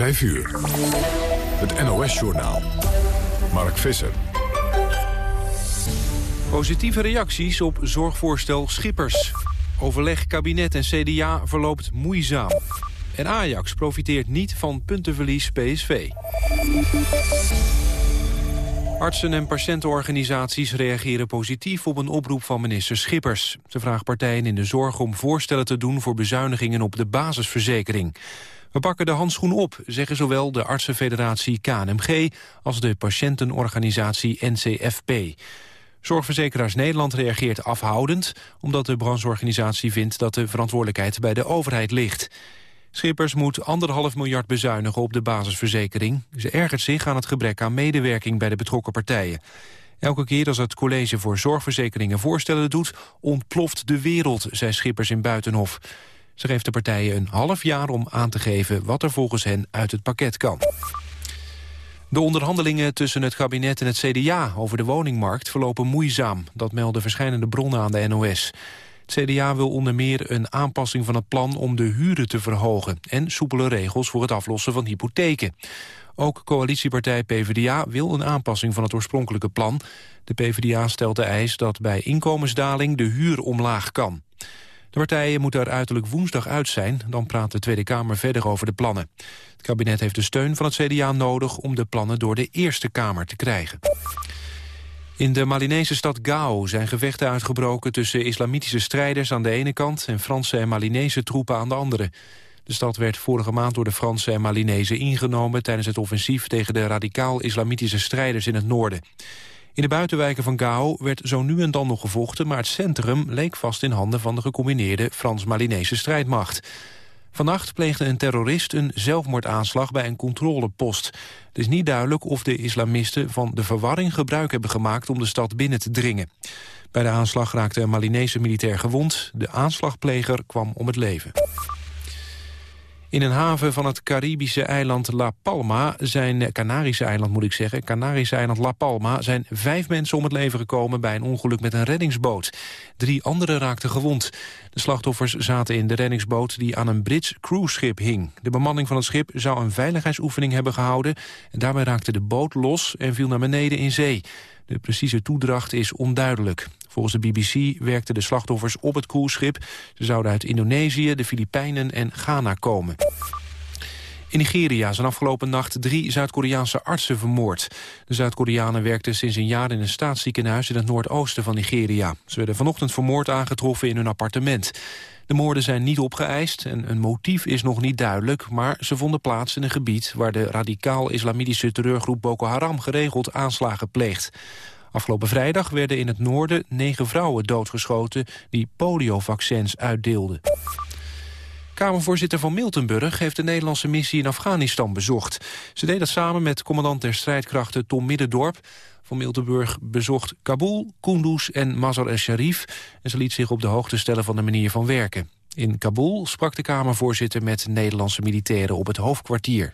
5 uur. Het NOS-journaal. Mark Visser. Positieve reacties op zorgvoorstel Schippers. Overleg kabinet en CDA verloopt moeizaam. En Ajax profiteert niet van puntenverlies PSV. Artsen- en patiëntenorganisaties reageren positief op een oproep van minister Schippers. Ze vraagt partijen in de zorg om voorstellen te doen voor bezuinigingen op de basisverzekering. We pakken de handschoen op, zeggen zowel de artsenfederatie KNMG als de patiëntenorganisatie NCFP. Zorgverzekeraars Nederland reageert afhoudend... omdat de brancheorganisatie vindt dat de verantwoordelijkheid bij de overheid ligt. Schippers moet anderhalf miljard bezuinigen op de basisverzekering. Ze ergert zich aan het gebrek aan medewerking bij de betrokken partijen. Elke keer als het College voor Zorgverzekeringen voorstellen doet... ontploft de wereld, zei Schippers in Buitenhof. Ze geeft de partijen een half jaar om aan te geven... wat er volgens hen uit het pakket kan. De onderhandelingen tussen het kabinet en het CDA over de woningmarkt verlopen moeizaam. Dat melden verschillende bronnen aan de NOS. Het CDA wil onder meer een aanpassing van het plan om de huren te verhogen... en soepele regels voor het aflossen van hypotheken. Ook coalitiepartij PvdA wil een aanpassing van het oorspronkelijke plan. De PvdA stelt de eis dat bij inkomensdaling de huur omlaag kan. De partijen moeten er uiterlijk woensdag uit zijn. Dan praat de Tweede Kamer verder over de plannen. Het kabinet heeft de steun van het CDA nodig... om de plannen door de Eerste Kamer te krijgen. In de Malinese stad Gao zijn gevechten uitgebroken... tussen islamitische strijders aan de ene kant... en Franse en Malinese troepen aan de andere. De stad werd vorige maand door de Fransen en Malinese ingenomen... tijdens het offensief tegen de radicaal-islamitische strijders in het noorden. In de buitenwijken van Gao werd zo nu en dan nog gevochten... maar het centrum leek vast in handen van de gecombineerde Frans-Malinese strijdmacht. Vannacht pleegde een terrorist een zelfmoordaanslag bij een controlepost. Het is niet duidelijk of de islamisten van de verwarring gebruik hebben gemaakt... om de stad binnen te dringen. Bij de aanslag raakte een Malinese militair gewond. De aanslagpleger kwam om het leven. In een haven van het Caribische eiland La Palma zijn, Canarische eiland moet ik zeggen, Canarische eiland La Palma zijn vijf mensen om het leven gekomen bij een ongeluk met een reddingsboot. Drie anderen raakten gewond. De slachtoffers zaten in de reddingsboot die aan een Brits cruiseschip hing. De bemanning van het schip zou een veiligheidsoefening hebben gehouden en daarbij raakte de boot los en viel naar beneden in zee. De precieze toedracht is onduidelijk. Volgens de BBC werkten de slachtoffers op het cruiseschip. Ze zouden uit Indonesië, de Filipijnen en Ghana komen. In Nigeria zijn afgelopen nacht drie Zuid-Koreaanse artsen vermoord. De Zuid-Koreanen werkten sinds een jaar in een staatsziekenhuis in het noordoosten van Nigeria. Ze werden vanochtend vermoord aangetroffen in hun appartement. De moorden zijn niet opgeëist en een motief is nog niet duidelijk... maar ze vonden plaats in een gebied waar de radicaal-islamitische terreurgroep Boko Haram geregeld aanslagen pleegt. Afgelopen vrijdag werden in het noorden negen vrouwen doodgeschoten... die poliovaccins uitdeelden. Kamervoorzitter van Miltenburg heeft de Nederlandse missie in Afghanistan bezocht. Ze deed dat samen met commandant der strijdkrachten Tom Middendorp. Van Miltenburg bezocht Kabul, Kunduz en Mazar el-Sharif... en ze liet zich op de hoogte stellen van de manier van werken. In Kabul sprak de Kamervoorzitter met Nederlandse militairen op het hoofdkwartier.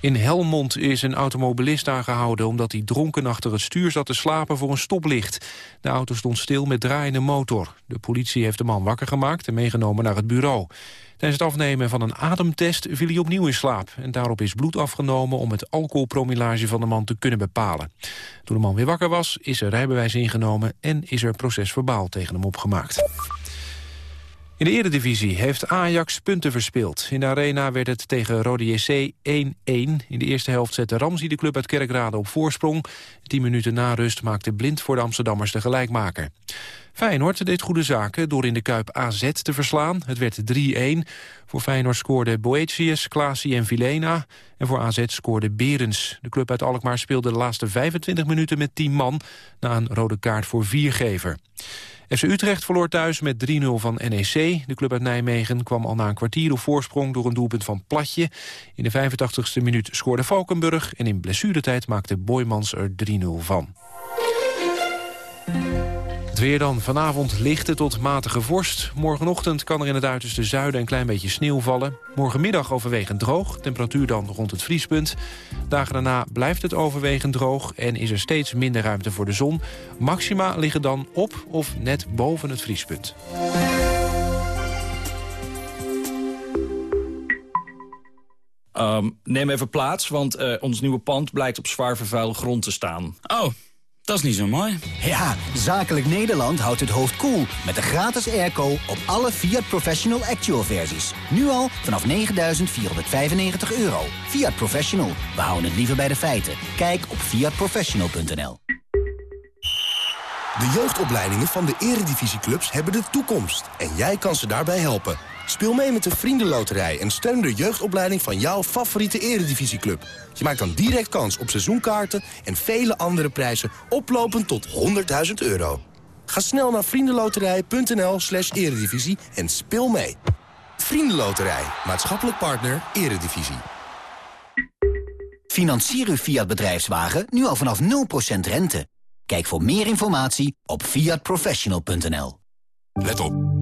In Helmond is een automobilist aangehouden omdat hij dronken achter het stuur zat te slapen voor een stoplicht. De auto stond stil met draaiende motor. De politie heeft de man wakker gemaakt en meegenomen naar het bureau. Tijdens het afnemen van een ademtest viel hij opnieuw in slaap. En daarop is bloed afgenomen om het alcoholpromillage van de man te kunnen bepalen. Toen de man weer wakker was, is er rijbewijs ingenomen... en is er procesverbaal tegen hem opgemaakt. In de eredivisie heeft Ajax punten verspeeld. In de arena werd het tegen Rode JC 1-1. In de eerste helft zette Ramsey de club uit Kerkrade op voorsprong. Tien minuten na rust maakte Blind voor de Amsterdammers de gelijkmaker. Feyenoord deed goede zaken door in de Kuip AZ te verslaan. Het werd 3-1. Voor Feyenoord scoorden Boetius, Klaasie en Vilena. En voor AZ scoorde Berens. De club uit Alkmaar speelde de laatste 25 minuten met 10 man... na een rode kaart voor viergever. FC Utrecht verloor thuis met 3-0 van NEC. De club uit Nijmegen kwam al na een kwartier op voorsprong... door een doelpunt van Platje. In de 85ste minuut scoorde Valkenburg... en in blessuretijd maakte Boymans er 3-0 van. Weer dan. Vanavond lichte tot matige vorst. Morgenochtend kan er in het uiterste zuiden een klein beetje sneeuw vallen. Morgenmiddag overwegend droog. Temperatuur dan rond het vriespunt. Dagen daarna blijft het overwegend droog en is er steeds minder ruimte voor de zon. Maxima liggen dan op of net boven het vriespunt. Ehm, neem even plaats, want uh, ons nieuwe pand blijkt op zwaar vervuilde grond te staan. Oh, dat is niet zo mooi. Ja, Zakelijk Nederland houdt het hoofd koel cool met de gratis airco op alle Fiat Professional Actual versies. Nu al vanaf 9.495 euro. Fiat Professional, we houden het liever bij de feiten. Kijk op fiatprofessional.nl De jeugdopleidingen van de eredivisieclubs hebben de toekomst. En jij kan ze daarbij helpen. Speel mee met de Vriendenloterij en steun de jeugdopleiding van jouw favoriete eredivisieclub. Je maakt dan direct kans op seizoenkaarten en vele andere prijzen oplopend tot 100.000 euro. Ga snel naar vriendenloterij.nl slash eredivisie en speel mee. Vriendenloterij, maatschappelijk partner, eredivisie. Financier uw Fiat bedrijfswagen nu al vanaf 0% rente. Kijk voor meer informatie op fiatprofessional.nl. Let op.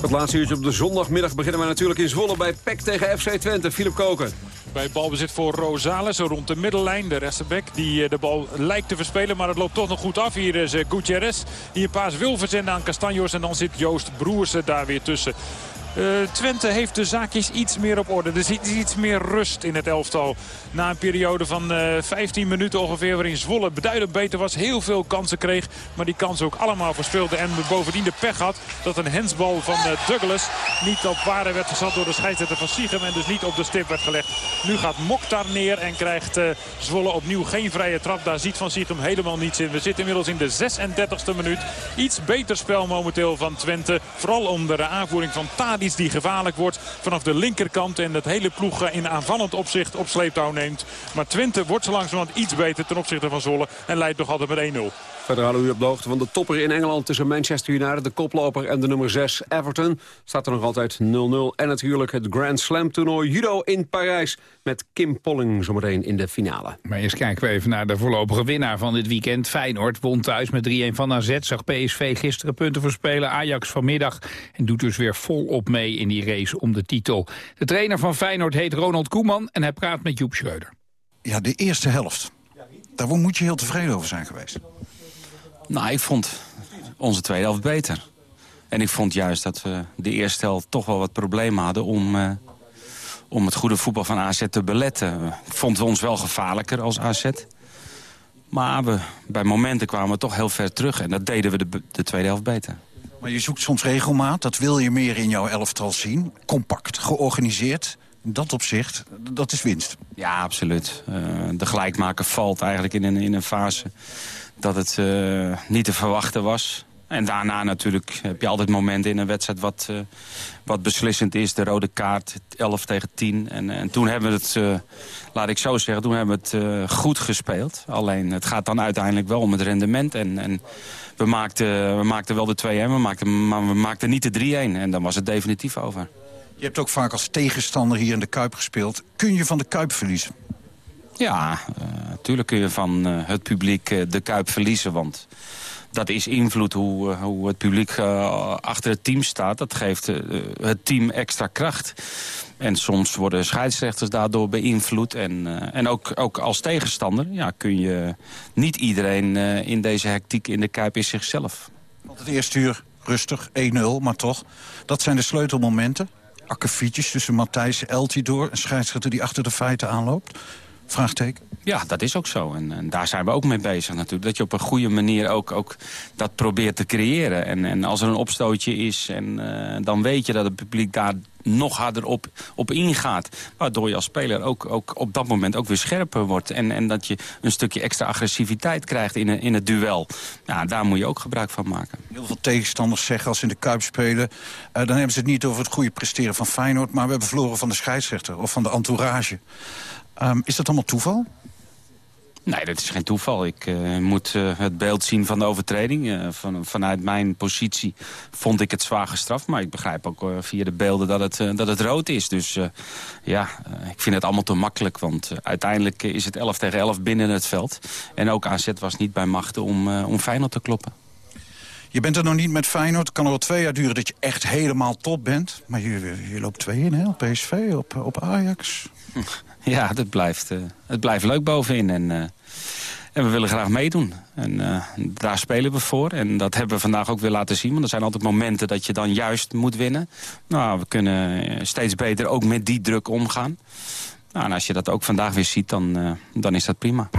Het laatste uurtje op de zondagmiddag beginnen we natuurlijk in Zwolle bij PEC tegen FC Twente. Philip Koken. Bij balbezit voor Rosales rond de middellijn. De rechterbek die eh, de bal lijkt te verspelen. Maar het loopt toch nog goed af. Hier is eh, Gutierrez die een paas wil verzenden aan Castanjos. En dan zit Joost Broersen daar weer tussen. Uh, Twente heeft de zaakjes iets meer op orde. Er zit iets meer rust in het elftal. Na een periode van uh, eh, 15 minuten ongeveer waarin Zwolle beduidend beter was. Heel veel kansen kreeg. Maar die kansen ook allemaal verspeelde. En bovendien de pech had dat een hensbal van uh, Douglas niet op waarde werd gezet door de scheidsrechter van Siegem. En dus niet op de stip werd gelegd. Nu gaat Mokhtar neer en krijgt Zwolle opnieuw geen vrije trap. Daar ziet van Siegem helemaal niets in. We zitten inmiddels in de 36e minuut. Iets beter spel momenteel van Twente. Vooral onder de aanvoering van Tadi iets die gevaarlijk wordt vanaf de linkerkant. En het hele ploeg in aanvallend opzicht op sleeptouw neemt. Maar Twente wordt zo langzamerhand iets beter ten opzichte van Zolle. En leidt nog altijd met 1-0. Verder halen we u op de hoogte van de topper in Engeland tussen Manchester United, de koploper en de nummer 6 Everton. Staat er nog altijd 0-0. En natuurlijk het Grand Slam toernooi judo in Parijs met Kim Polling zometeen in de finale. Maar eerst kijken we even naar de voorlopige winnaar van dit weekend. Feyenoord won thuis met 3-1 van AZ. Zag PSV gisteren punten verspelen. Ajax vanmiddag. En doet dus weer volop mee in die race om de titel. De trainer van Feyenoord heet Ronald Koeman en hij praat met Joep Schreuder. Ja, de eerste helft. Daar moet je heel tevreden over zijn geweest. Nou, ik vond onze tweede helft beter. En ik vond juist dat we de eerste helft toch wel wat problemen hadden... om, uh, om het goede voetbal van AZ te beletten. Ik vond we ons wel gevaarlijker als AZ. Maar we, bij momenten kwamen we toch heel ver terug. En dat deden we de, de tweede helft beter. Maar je zoekt soms regelmaat. Dat wil je meer in jouw elftal zien. Compact, georganiseerd. In dat opzicht, dat is winst. Ja, absoluut. Uh, de gelijkmaker valt eigenlijk in een, in een fase dat het uh, niet te verwachten was. En daarna natuurlijk heb je altijd momenten in een wedstrijd wat, uh, wat beslissend is. De rode kaart, 11 tegen 10. En, en toen hebben we het, laat ik zo zeggen, toen hebben we het goed gespeeld. Alleen het gaat dan uiteindelijk wel om het rendement. En, en we, maakten, we maakten wel de 2-1, we maakten, maar we maakten niet de 3-1. En dan was het definitief over. Je hebt ook vaak als tegenstander hier in de Kuip gespeeld. Kun je van de Kuip verliezen? Ja, natuurlijk eh, kun je van eh, het publiek eh, de Kuip verliezen. Want dat is invloed hoe, hoe het publiek achter het team staat. Dat geeft het team extra kracht. En soms worden scheidsrechters daardoor beïnvloed. En, en ook, ook als tegenstander ja, kun je... Niet iedereen in deze hectiek in de Kuip is zichzelf. Want het eerste uur rustig, 1-0, maar toch. Dat zijn de sleutelmomenten. Akkefietjes tussen Matthijs en Eltidoor. Een scheidsrechter die achter de feiten aanloopt. Vraagteken. Ja, dat is ook zo. En, en, daar zijn we ook mee bezig natuurlijk. Dat je op een goede manier ook, ook dat probeert te creëren. En, en als er een opstootje is, en, uh, dan weet je dat het publiek daar nog harder op, op ingaat. Waardoor je als speler ook, ook op dat moment ook weer scherper wordt. En, en dat je een stukje extra agressiviteit krijgt in, een, in het duel. Nou, daar moet je ook gebruik van maken. Heel veel tegenstanders zeggen als ze in de Kuip spelen... Uh, dan hebben ze het niet over het goede presteren van Feyenoord... maar we hebben verloren van de scheidsrechter of van de entourage. Um, is dat allemaal toeval? Nee, dat is geen toeval. Ik uh, moet uh, het beeld zien van de overtreding. Uh, van, vanuit mijn positie vond ik het zwaar gestraft. Maar ik begrijp ook via de beelden dat het, dat het rood is. Dus ja, ik vind het allemaal te makkelijk. Want uiteindelijk is het 11 tegen 11 binnen het veld. En ook AZ was niet bij machten om, om Feyenoord te kloppen. Je bent er nog niet met Feyenoord. Het kan al twee jaar duren dat je echt helemaal top bent. Maar je, je loopt twee in, hè? Op PSV, op, op Ajax. Ja, dat blijft, uh, het blijft leuk bovenin. En, uh, en we willen graag meedoen. En uh, daar spelen we voor. En dat hebben we vandaag ook weer laten zien. Want er zijn altijd momenten dat je dan juist moet winnen. Nou, we kunnen steeds beter ook met die druk omgaan. Nou, en als je dat ook vandaag weer ziet, dan, dan is dat prima.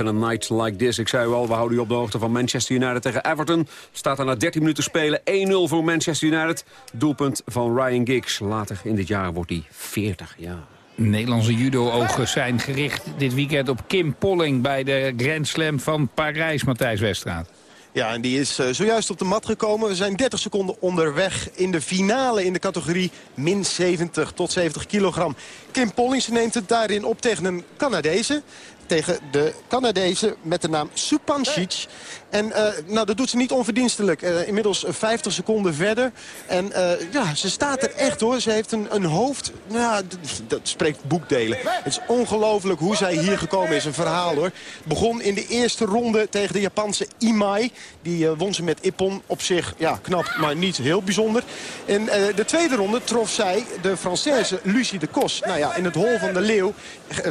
En A Night Like This. Ik zei u al, we houden u op de hoogte van Manchester United tegen Everton. Staat er na 13 minuten spelen 1-0 voor Manchester United. Doelpunt van Ryan Giggs. Later in dit jaar wordt hij 40 jaar. Nederlandse judo-ogen zijn gericht dit weekend op Kim Polling... bij de Grand Slam van Parijs, Matthijs Westraat. Ja, en die is uh, zojuist op de mat gekomen. We zijn 30 seconden onderweg in de finale in de categorie min 70 tot 70 kilogram. Kim Pollings neemt het daarin op tegen een Canadese tegen de Canadezen met de naam Supancic. En uh, nou, dat doet ze niet onverdienstelijk. Uh, inmiddels 50 seconden verder. En uh, ja, ze staat er echt hoor. Ze heeft een, een hoofd. Nou, dat spreekt boekdelen. Het is ongelooflijk hoe zij hier gekomen is. Een verhaal hoor. Begon in de eerste ronde tegen de Japanse Imai. Die won ze met Ippon. Op zich ja, knap, maar niet heel bijzonder. In de tweede ronde trof zij de Française Lucie de Kos. Nou ja, in het hol van de leeuw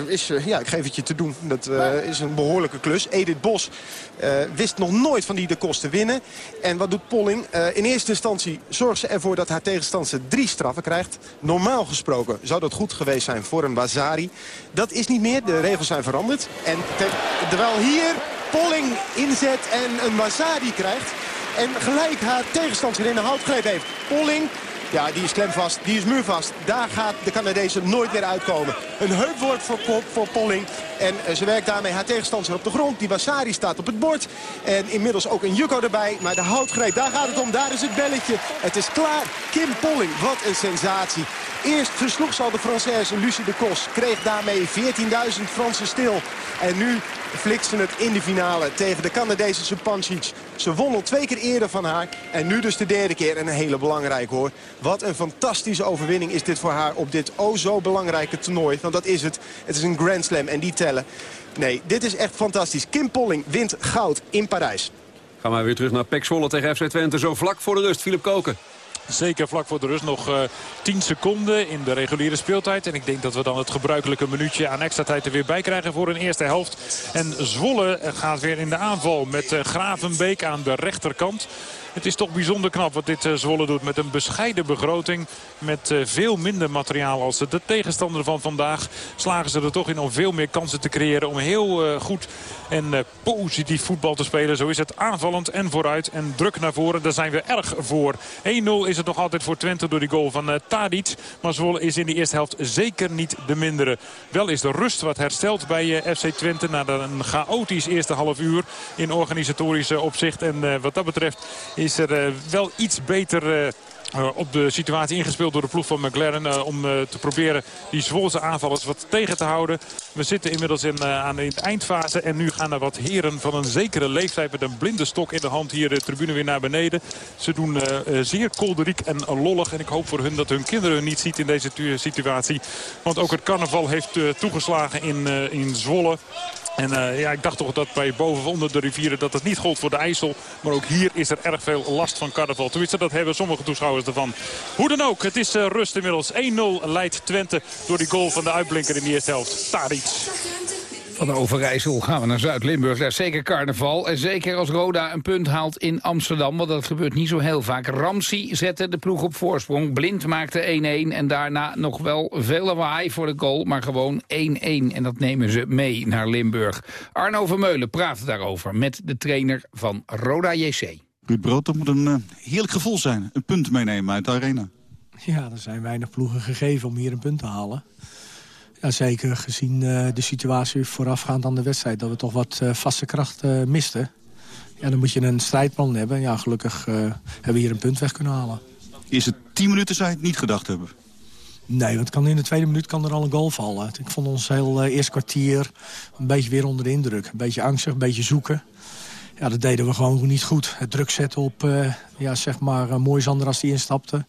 is... ja, ik geef het je te doen. Dat is een behoorlijke klus. Edith Bos wist nog nooit van die de kosten winnen. En wat doet Polling? Uh, in eerste instantie zorgt ze ervoor dat haar tegenstander drie straffen krijgt. Normaal gesproken zou dat goed geweest zijn voor een Wazari. Dat is niet meer. De regels zijn veranderd. En terwijl hier Polling inzet en een Wazari krijgt... en gelijk haar tegenstander in de houtgreep heeft. Polling ja, die is klemvast, die is muurvast. Daar gaat de Canadezen nooit meer uitkomen. Een heupwoord voor, voor Polling. En eh, ze werkt daarmee haar tegenstander op de grond. Die Wasari staat op het bord. En inmiddels ook een Jukko erbij. Maar de houtgreep, daar gaat het om. Daar is het belletje. Het is klaar. Kim Polling, wat een sensatie. Eerst versloeg ze al de Française Lucie de Kos. Kreeg daarmee 14.000 Fransen stil. En nu flikt ze het in de finale tegen de Canadese Supancic. Ze won al twee keer eerder van haar. En nu dus de derde keer. En een hele belangrijke hoor. Wat een fantastische overwinning is dit voor haar op dit o zo belangrijke toernooi. Want dat is het. Het is een Grand Slam en die tellen. Nee, dit is echt fantastisch. Kim Polling wint goud in Parijs. Gaan we weer terug naar Pek Zwolle tegen FC Twente. Zo vlak voor de rust, Philip Koken. Zeker vlak voor de rust nog uh, eh, 10 seconden in de reguliere speeltijd. En ik denk dat we dan het gebruikelijke minuutje aan extra tijd er weer bij krijgen voor een eerste helft. En Zwolle gaat weer in de aanval met uh, Gravenbeek aan de rechterkant. Het is toch bijzonder knap wat dit Zwolle doet. Met een bescheiden begroting. Met uh, veel minder materiaal als de tegenstander van vandaag. Slagen ze er toch in om veel meer kansen te creëren. Om heel uh, goed en positief voetbal te spelen. Zo is het aanvallend en vooruit. En druk naar voren. Daar zijn we erg voor. 1-0 is het nog altijd voor Twente door die goal van Tadic. Maar Zwolle is in de eerste helft zeker niet de mindere. Wel is de rust wat hersteld bij FC Twente. Na een chaotisch eerste half uur in organisatorisch opzicht. En wat dat betreft is er eh, wel iets beter... Uh, op de situatie ingespeeld door de ploeg van McLaren. Uh, om uh, te proberen die Zwolse aanvallers wat tegen te houden. We zitten inmiddels in, aan de eindfase. En nu gaan er wat heren van een zekere leeftijd met een blinde stok in de hand hier de tribune weer naar beneden. Ze doen zeer kolderiek en lollig. En ik hoop voor hun dat hun kinderen hun niet ziet in deze situatie. Want ook het carnaval heeft toegeslagen in, in Zwolle. En uh, ja, ik dacht toch dat bij boven onder de rivieren dat het niet gold voor de IJssel. Maar ook hier is er erg veel last van carnaval. Tenminste, dat hebben sommige toeschouwers ervan. Hoe dan ook, het is uh, rust inmiddels. 1-0 leidt Twente door die goal van de uitblinker in de eerste helft. Tadic. Van Overijssel gaan we naar Zuid-Limburg. Daar is zeker carnaval. En zeker als Roda een punt haalt in Amsterdam. Want dat gebeurt niet zo heel vaak. Ramsey zette de ploeg op voorsprong. Blind maakte 1-1. En daarna nog wel veel lawaai voor de goal. Maar gewoon 1-1. En dat nemen ze mee naar Limburg. Arno Vermeulen praat daarover met de trainer van Roda JC. Ruud Brood, dat moet een uh, heerlijk gevoel zijn. Een punt meenemen uit de arena. Ja, er zijn weinig ploegen gegeven om hier een punt te halen. Ja, zeker gezien uh, de situatie voorafgaand aan de wedstrijd... dat we toch wat uh, vaste kracht uh, misten. Ja, dan moet je een strijdplan hebben. Ja, gelukkig hebben we hier een punt weg kunnen halen. Is het tien minuten zou je het niet gedacht hebben? Nee, want kan in de tweede minuut kan er al een goal vallen. Ik vond ons heel eerste kwartier een beetje weer onder de indruk. Een beetje angstig, een beetje zoeken. Ja, dat deden we gewoon niet goed. Het druk zetten op, ja, zeg maar, mooi Zander als die instapte.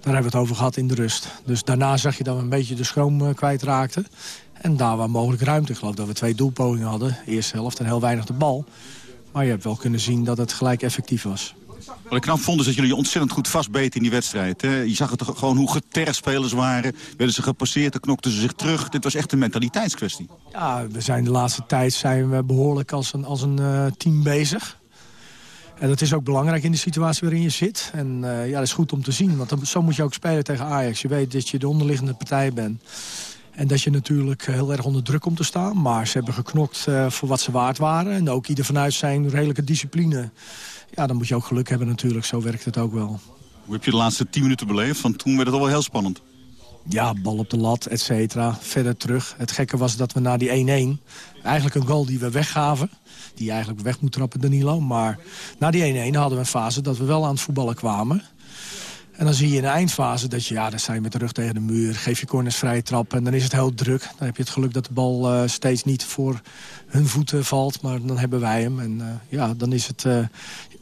Daar hebben we het over gehad in de rust. Dus daarna zag je dat we een beetje de schroom uh, kwijtraakten. En daar waar mogelijk ruimte. Ik geloof dat we twee doelpogingen hadden. Eerste helft en heel weinig de bal. Maar je hebt wel kunnen zien dat het gelijk effectief was. Wat ik knap vond is dat jullie ontzettend goed vastbeten in die wedstrijd. Hè? Je zag het gewoon hoe getergd spelers waren. Werden ze gepasseerd, dan knokten ze zich terug. Dit was echt een mentaliteitskwestie. Ja, we zijn de laatste tijd zijn we behoorlijk als een, als een uh, team bezig. En dat is ook belangrijk in de situatie waarin je zit. En uh, ja, dat is goed om te zien. Want zo moet je ook spelen tegen Ajax. Je weet dat je de onderliggende partij bent. En dat je natuurlijk heel erg onder druk komt te staan. Maar ze hebben geknokt uh, voor wat ze waard waren. En ook ieder vanuit zijn redelijke discipline. Ja, dan moet je ook geluk hebben natuurlijk. Zo werkt het ook wel. Hoe heb je de laatste tien minuten beleefd? Want toen werd het al wel heel spannend. Ja, bal op de lat, et cetera. Verder terug. Het gekke was dat we na die 1-1... eigenlijk een goal die we weggaven die eigenlijk weg moet trappen, Danilo. Maar na die 1-1 hadden we een fase dat we wel aan het voetballen kwamen. En dan zie je in de eindfase dat je, ja, dan sta je met de rug tegen de muur. Geef je corners vrije trap en dan is het heel druk. Dan heb je het geluk dat de bal uh, steeds niet voor hun voeten valt. Maar dan hebben wij hem. En uh, ja, dan is het... Uh,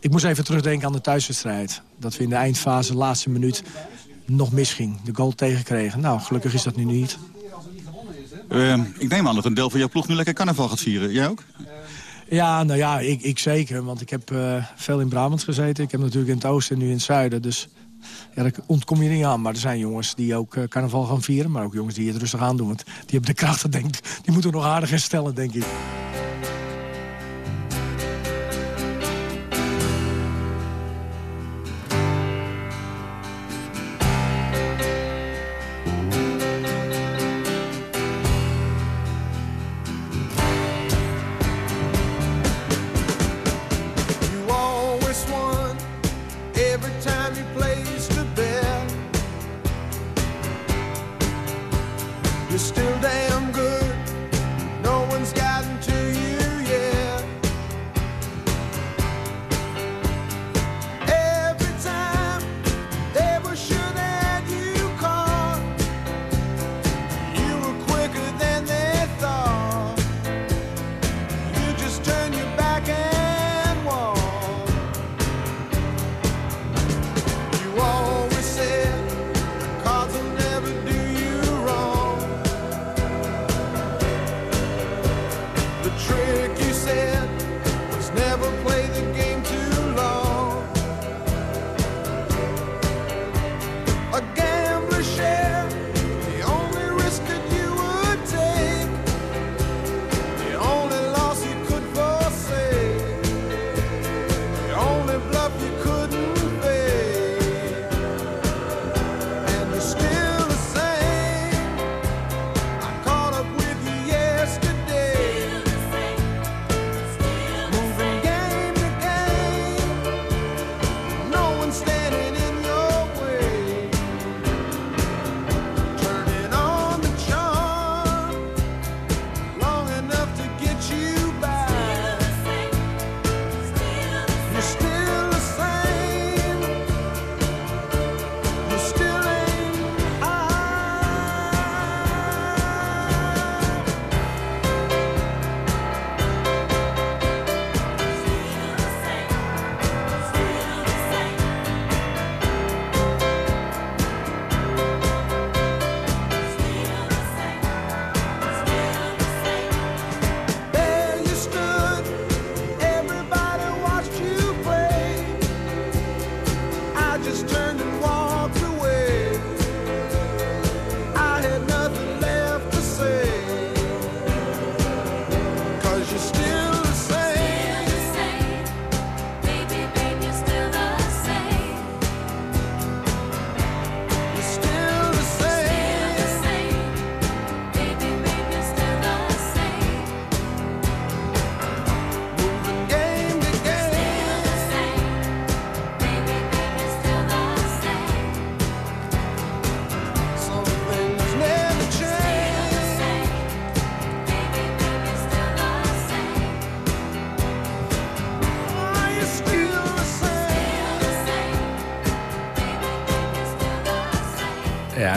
ik moest even terugdenken aan de thuiswedstrijd. Dat we in de eindfase, laatste minuut, nog misging. De goal tegenkregen. Nou, gelukkig is dat nu niet. ik neem aan dat een deel van jouw ploeg nu lekker carnaval gaat vieren. Jij ook? Ja, nou ja, ik, ik zeker. Want ik heb veel in Brabant gezeten. Ik heb natuurlijk in het oosten en nu in het zuiden. Dus ja, daar ontkom je niet aan. Maar er zijn jongens die ook uh, carnaval gaan vieren. Maar ook jongens die het rustig aan doen. Want die hebben de krachten, denk Die moeten nog aardig herstellen, denk ik.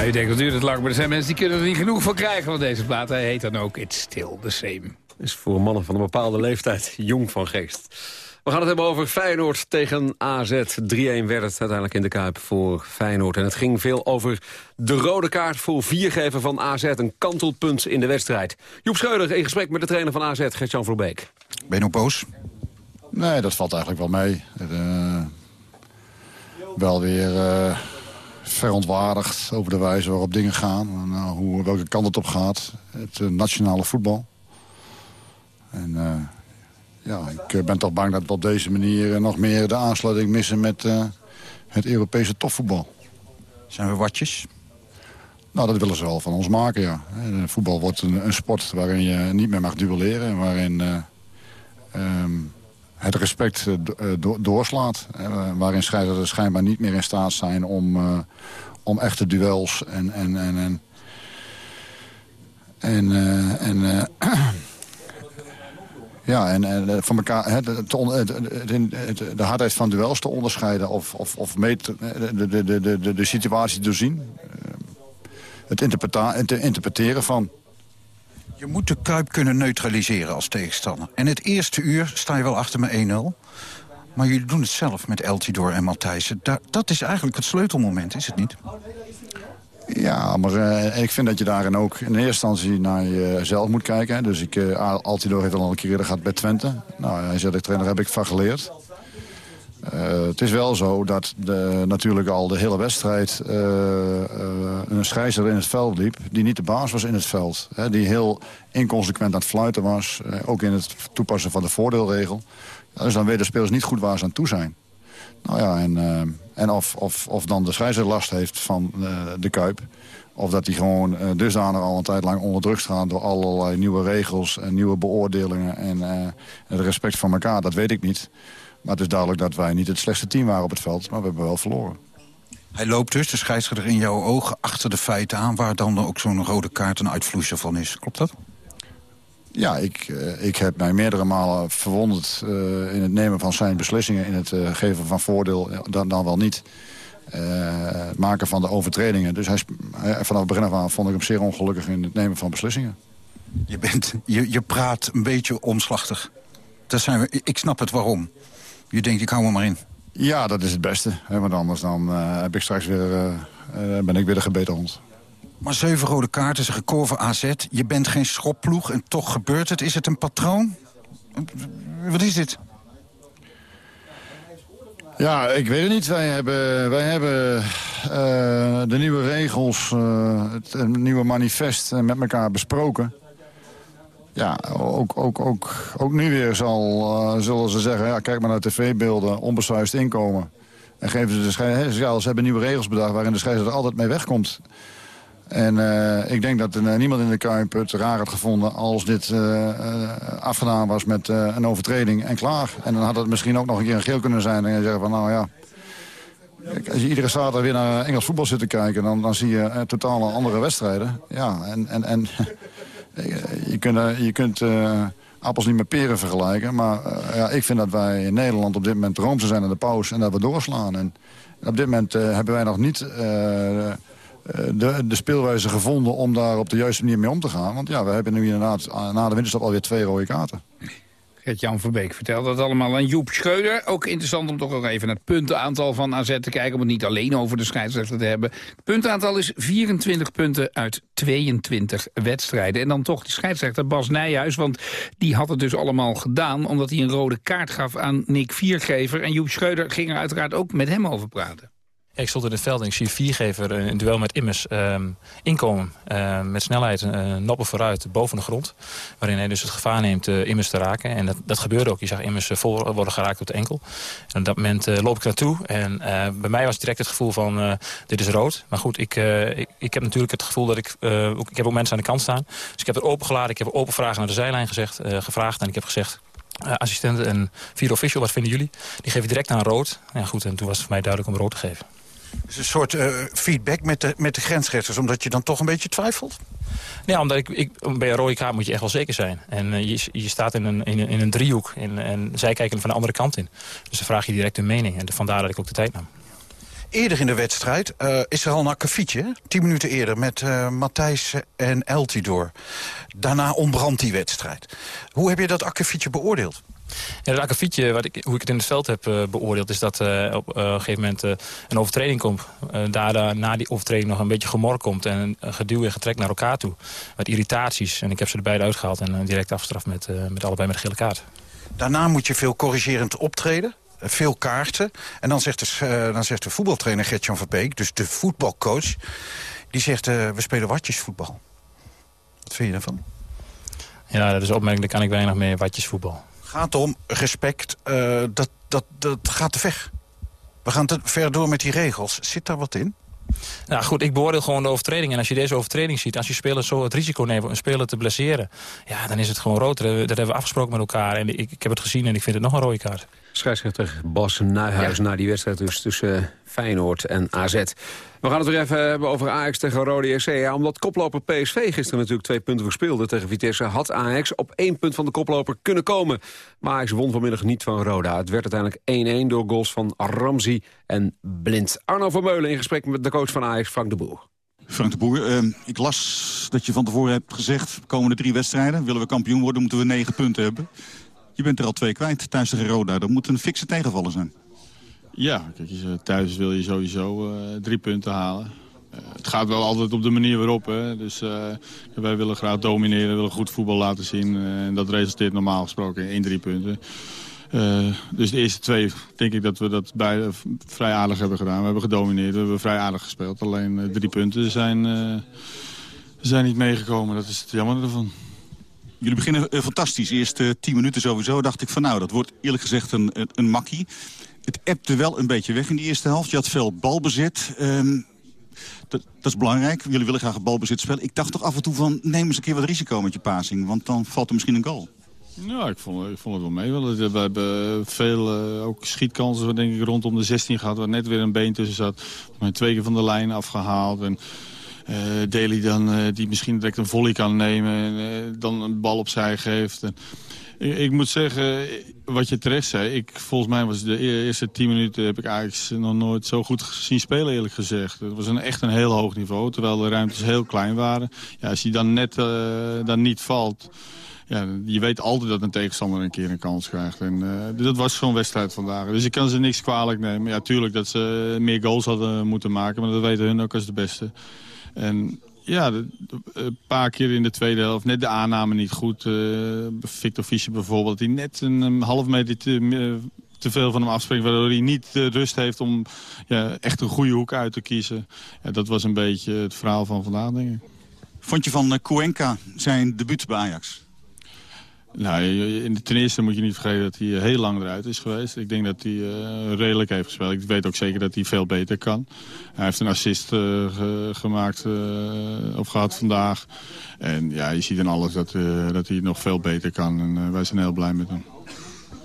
Ja, u denkt natuurlijk het lang, maar er zijn mensen die kunnen er niet genoeg van krijgen van deze plaat. Hij heet dan ook It's Still the Same. Is voor mannen van een bepaalde leeftijd jong van geest. We gaan het hebben over Feyenoord tegen AZ. 3-1 werd het uiteindelijk in de Kuip voor Feyenoord. En het ging veel over de rode kaart voor viergever van AZ. Een kantelpunt in de wedstrijd. Joep Schreuder in gesprek met de trainer van AZ, Gert-Jan Verbeek. Ben je nog boos? Nee, dat valt eigenlijk wel mee. Uh, wel weer... Uh verontwaardigd over de wijze waarop dingen gaan. En, uh, hoe, welke kant het op gaat. Het uh, nationale voetbal. En uh, ja, ik ben toch bang dat we op deze manier nog meer de aansluiting missen met het Europese topvoetbal. Zijn we watjes? Nou, dat willen ze wel van ons maken, ja. Voetbal wordt een, een sport waarin je niet meer mag duelleren. Waarin um, het respect doorslaat. waarin scheidsrechters schijnbaar niet meer in staat zijn om, om echte duels en... en, en, en en, en Ja, en, en van elkaar, de, de, hardheid van duels te onderscheiden of, of, of meet, de, de, de, de, de situatie te. Het, het interpreteren van. Je moet de Kuip kunnen neutraliseren als tegenstander. En het eerste uur sta je wel achter me 1-0. Maar jullie doen het zelf met Eltidoor en Matthijssen. Dat is eigenlijk het sleutelmoment, is het niet? Ja, maar uh, ik vind dat je daarin ook in eerste instantie naar jezelf moet kijken. Dus ik, uh, Altidoor heeft al een keer gehad bij Twente. Nou, hij zegt, de trainer heb ik van geleerd. Uh, het is wel zo dat de, natuurlijk al de hele wedstrijd uh, uh, een scheidsrechter in het veld liep... die niet de baas was in het veld. Hè, die heel inconsequent aan het fluiten was. ook in het toepassen van de voordeelregel. dus dan weten de spelers niet goed waar ze aan toe zijn. Nou ja, en, en of, of, of dan de scheidsrechter last heeft van de Kuip... Of dat hij gewoon dusdanig al een tijd lang onder druk staat... door allerlei nieuwe regels en nieuwe beoordelingen en het respect van elkaar. Dat weet ik niet. Maar het is duidelijk dat wij niet het slechtste team waren op het veld. Maar we hebben wel verloren. Hij loopt dus, de scheidsrechter in jouw ogen, achter de feiten aan... waar dan ook zo'n rode kaart een uitvloeisel van is. Klopt dat? Ja, ik, uh, ik heb mij meerdere malen verwonderd uh, in het nemen van zijn beslissingen... in het uh, geven van voordeel, dan, dan wel niet. het maken van de overtredingen. Dus hij, vanaf het begin af aan vond ik hem zeer ongelukkig in het nemen van beslissingen. Je, bent, je, je praat een beetje omslachtig. Dat zijn we, ik snap het waarom. Je denkt, ik hou me maar in. Ja, dat is het beste. Hè, want anders dan, uh, heb ik straks weer, uh, ben ik weer de gebeten hond. Maar zeven rode kaarten, ze gekoren AZ. Je bent geen schopploeg en toch gebeurt het. Is het een patroon? Wat is dit? Ja, ik weet het niet. Wij hebben, wij hebben uh, de nieuwe regels, het, het, nieuwe manifest met elkaar besproken ja, ook, ook, ook, ook nu weer zal, uh, zullen ze zeggen... Ja, kijk maar naar tv-beelden, onbesuist inkomen. En geven ze de scheidsrechter... Ze hebben nieuwe regels bedacht waarin de scheidsrechter altijd mee wegkomt. En uh, ik denk dat uh, niemand in de Kuip het raar had gevonden... als dit afgedaan was met een overtreding en klaar. En dan had het misschien ook nog een keer een geel kunnen zijn. En je zeggen van, nou ja... Als je iedere zaterdag weer naar Engels voetbal zit te kijken... dan, dan zie je totaal andere wedstrijden. Ja, en... en, en je kunt, je kunt uh, appels niet met peren vergelijken. Maar uh, ja, ik vind dat wij in Nederland op dit moment roomse zijn aan de pauze... en dat we doorslaan. En op dit moment hebben wij nog niet de, de speelwijze gevonden... om daar op de juiste manier mee om te gaan. Want ja, we hebben nu inderdaad na de winterstop alweer twee rode kaarten. Gert-Jan Verbeek vertelde dat allemaal aan Joep Schreuder. Ook interessant om toch nog even naar het puntenaantal van AZ te kijken... om het niet alleen over de scheidsrechter te hebben. Het puntenaantal is 24 punten uit 22 wedstrijden. En dan toch die scheidsrechter Bas Nijhuis, want die had het dus allemaal gedaan... omdat hij een rode kaart gaf aan Nick Viergever. En Joep Schreuder ging er uiteraard ook met hem over praten. Ik stond in het veld en ik zie Viergever in duel met Immers uh, inkomen. Uh, met snelheid uh, noppen vooruit boven de grond. Waarin hij dus het gevaar neemt uh, Immers te raken. En dat, dat gebeurde ook. Je zag Immers voor worden geraakt op de enkel. En op dat moment loop ik naartoe. En bij mij was direct het gevoel van dit is rood. Maar goed, ik, ik, ik, heb natuurlijk het gevoel dat ik... Ook, ik heb ook mensen aan de kant staan. Dus ik heb er open geladen. Ik heb open vragen naar de zijlijn gezegd, gevraagd. En ik heb gezegd... Uh, assistenten en vier official, wat vinden jullie? Die geven direct aan rood. Ja, goed, en toen was het voor mij duidelijk om rood te geven. Dus een soort uh, feedback met de, met de grensrechters, omdat je dan toch een beetje twijfelt? Ja, omdat ik, ik, bij een rode kaart moet je echt wel zeker zijn. En uh, je, je staat in een, in, in een driehoek en, en zij kijken van de andere kant in. Dus dan vraag je direct hun mening en vandaar dat ik ook de tijd nam. Eerder in de wedstrijd uh, is er al een akkefietje, tien minuten eerder, met uh, Matthijs en Eltidoor. Daarna ontbrandt die wedstrijd. Hoe heb je dat akkefietje beoordeeld? Ja, het akkefietje, wat ik, hoe ik het in het veld heb uh, beoordeeld... is dat uh, op uh, een gegeven moment een overtreding komt. daarna na die overtreding nog een beetje gemor komt... en een geduw en getrek naar elkaar toe. Met irritaties. En ik heb ze er beide uitgehaald en direct afgestraft met, met allebei met de gele kaart. Daarna moet je veel corrigerend optreden veel kaarten. En dan zegt de, dan zegt de voetbaltrainer Gertjan Verbeek, dus de voetbalcoach... die zegt, we spelen watjesvoetbal. Wat vind je daarvan? Ja, dat is opmerkelijk, kan ik weinig mee, watjesvoetbal gaat om respect. Uh, dat, dat, dat gaat te ver. We gaan te ver door met die regels. Zit daar wat in? Nou goed, ik beoordeel gewoon de overtreding. En als je deze overtreding ziet, als je speler zo het risico neemt om een speler te blesseren... ja, dan is het gewoon rood. Dat hebben we afgesproken met elkaar. En ik, ik heb het gezien en ik vind het nog een rode kaart. Scheidsrechter Bas Nijhuis na die wedstrijd dus tussen Feyenoord en AZ. We gaan het weer even hebben over Ajax tegen Rode SC. Ja, omdat koploper PSV gisteren natuurlijk twee punten verspeelde tegen Vitesse... had Ajax op één punt van de koploper kunnen komen. Maar Ajax won vanmiddag niet van Roda. Het werd uiteindelijk 1-1 door goals van Ramzi en Blind. Arno Vermeulen in gesprek met de coach van Ajax, Frank de Boer. Frank de Boer, eh, ik las dat je van tevoren hebt gezegd... komende drie wedstrijden, willen we kampioen worden, moeten we negen punten hebben. Je bent er al twee kwijt thuis tegen Roda. Dat moet een fikse tegenvaller zijn. Ja, kijk, thuis wil je sowieso uh, drie punten halen. Uh, het gaat wel altijd op de manier waarop. Hè. Dus uh, wij willen graag domineren, willen goed voetbal laten zien. en dat resulteert normaal gesproken in drie punten. dus de eerste twee denk ik dat we dat bij, vrij aardig hebben gedaan. We hebben gedomineerd, we hebben vrij aardig gespeeld. Alleen drie punten zijn, zijn niet meegekomen. Dat is het jammer ervan. Jullie beginnen fantastisch. Eerste tien minuten sowieso dacht ik van nou, dat wordt eerlijk gezegd een, een makkie. Het ebte wel een beetje weg in die eerste helft. Je had veel balbezit. Um, dat, dat, is belangrijk. Jullie willen graag balbezit spelen. Ik dacht toch af en toe van neem eens een keer wat risico met je passing. Want dan valt er misschien een goal. Ja, ik vond, ik vond het wel mee. We hebben veel uh, ook schietkansen denk ik, rondom de 16 gehad... waar net weer een been tussen zat. Met twee keer van de lijn afgehaald. En uh, Daly dan, uh, die misschien direct een volley kan nemen... en dan een bal opzij geeft. En, ik, moet zeggen, wat je terecht zei. Ik, volgens mij was de e-, eerste tien minuten heb ik eigenlijk nog nooit zo goed zien spelen eerlijk gezegd. Het was een, echt een heel hoog niveau, terwijl de ruimtes heel klein waren. Ja, als je dan net dan niet valt... Ja, je weet altijd dat een tegenstander een keer een kans krijgt. En, dat was zo'n wedstrijd vandaag. Dus ik kan ze niks kwalijk nemen. Ja, tuurlijk dat ze meer goals hadden moeten maken. Maar dat weten hun ook als de beste. En ja, een paar keer in de tweede helft. Net de aanname niet goed. Uh, Victor Fischer bijvoorbeeld. Die net een, half meter te, te, veel van hem afspringt. Waardoor hij niet de rust heeft om ja, echt een goede hoek uit te kiezen. Ja, dat was een beetje het verhaal van vandaag, denk ik. Vond je van uh, Cuenca zijn debuut bij Ajax? Nou, ten eerste moet je niet vergeten dat hij heel lang eruit is geweest. Ik denk dat hij uh, redelijk heeft gespeeld. Ik weet ook zeker dat hij veel beter kan. Hij heeft een assist uh, gemaakt of gehad vandaag. En ja, je ziet in alles dat, dat hij nog veel beter kan. En wij zijn heel blij met hem.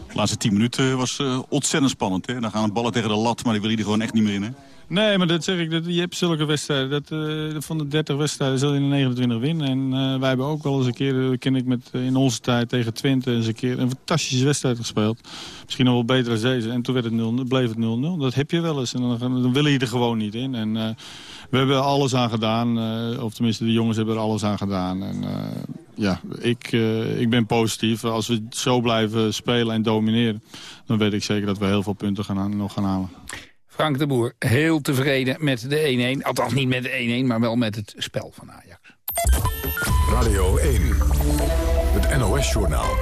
De laatste tien minuten was ontzettend spannend. Hè? Dan gaan de ballen tegen de lat, maar die wil hij er gewoon echt niet meer in. Hè? Nee, maar dat zeg ik. Dat, je hebt zulke wedstrijden. Dat, uh, van de 30 wedstrijden zul je de 29 winnen. En uh, wij hebben ook wel eens een keer, uh, ken ik met, in onze tijd tegen Twente eens een keer een fantastische wedstrijd gespeeld. Misschien nog wel beter dan deze. En toen werd het 0, bleef het 0-0. Dat heb je wel eens. En dan, dan wil je er gewoon niet in. En we hebben alles aan gedaan. of tenminste, de jongens hebben er alles aan gedaan. En ja, ik, ik ben positief. Als we zo blijven spelen en domineren, dan weet ik zeker dat we heel veel punten gaan, nog gaan halen. Frank de Boer heel tevreden met de 1-1. Althans niet met de 1-1, maar wel met het spel van Ajax. Radio 1, het NOS-journaal.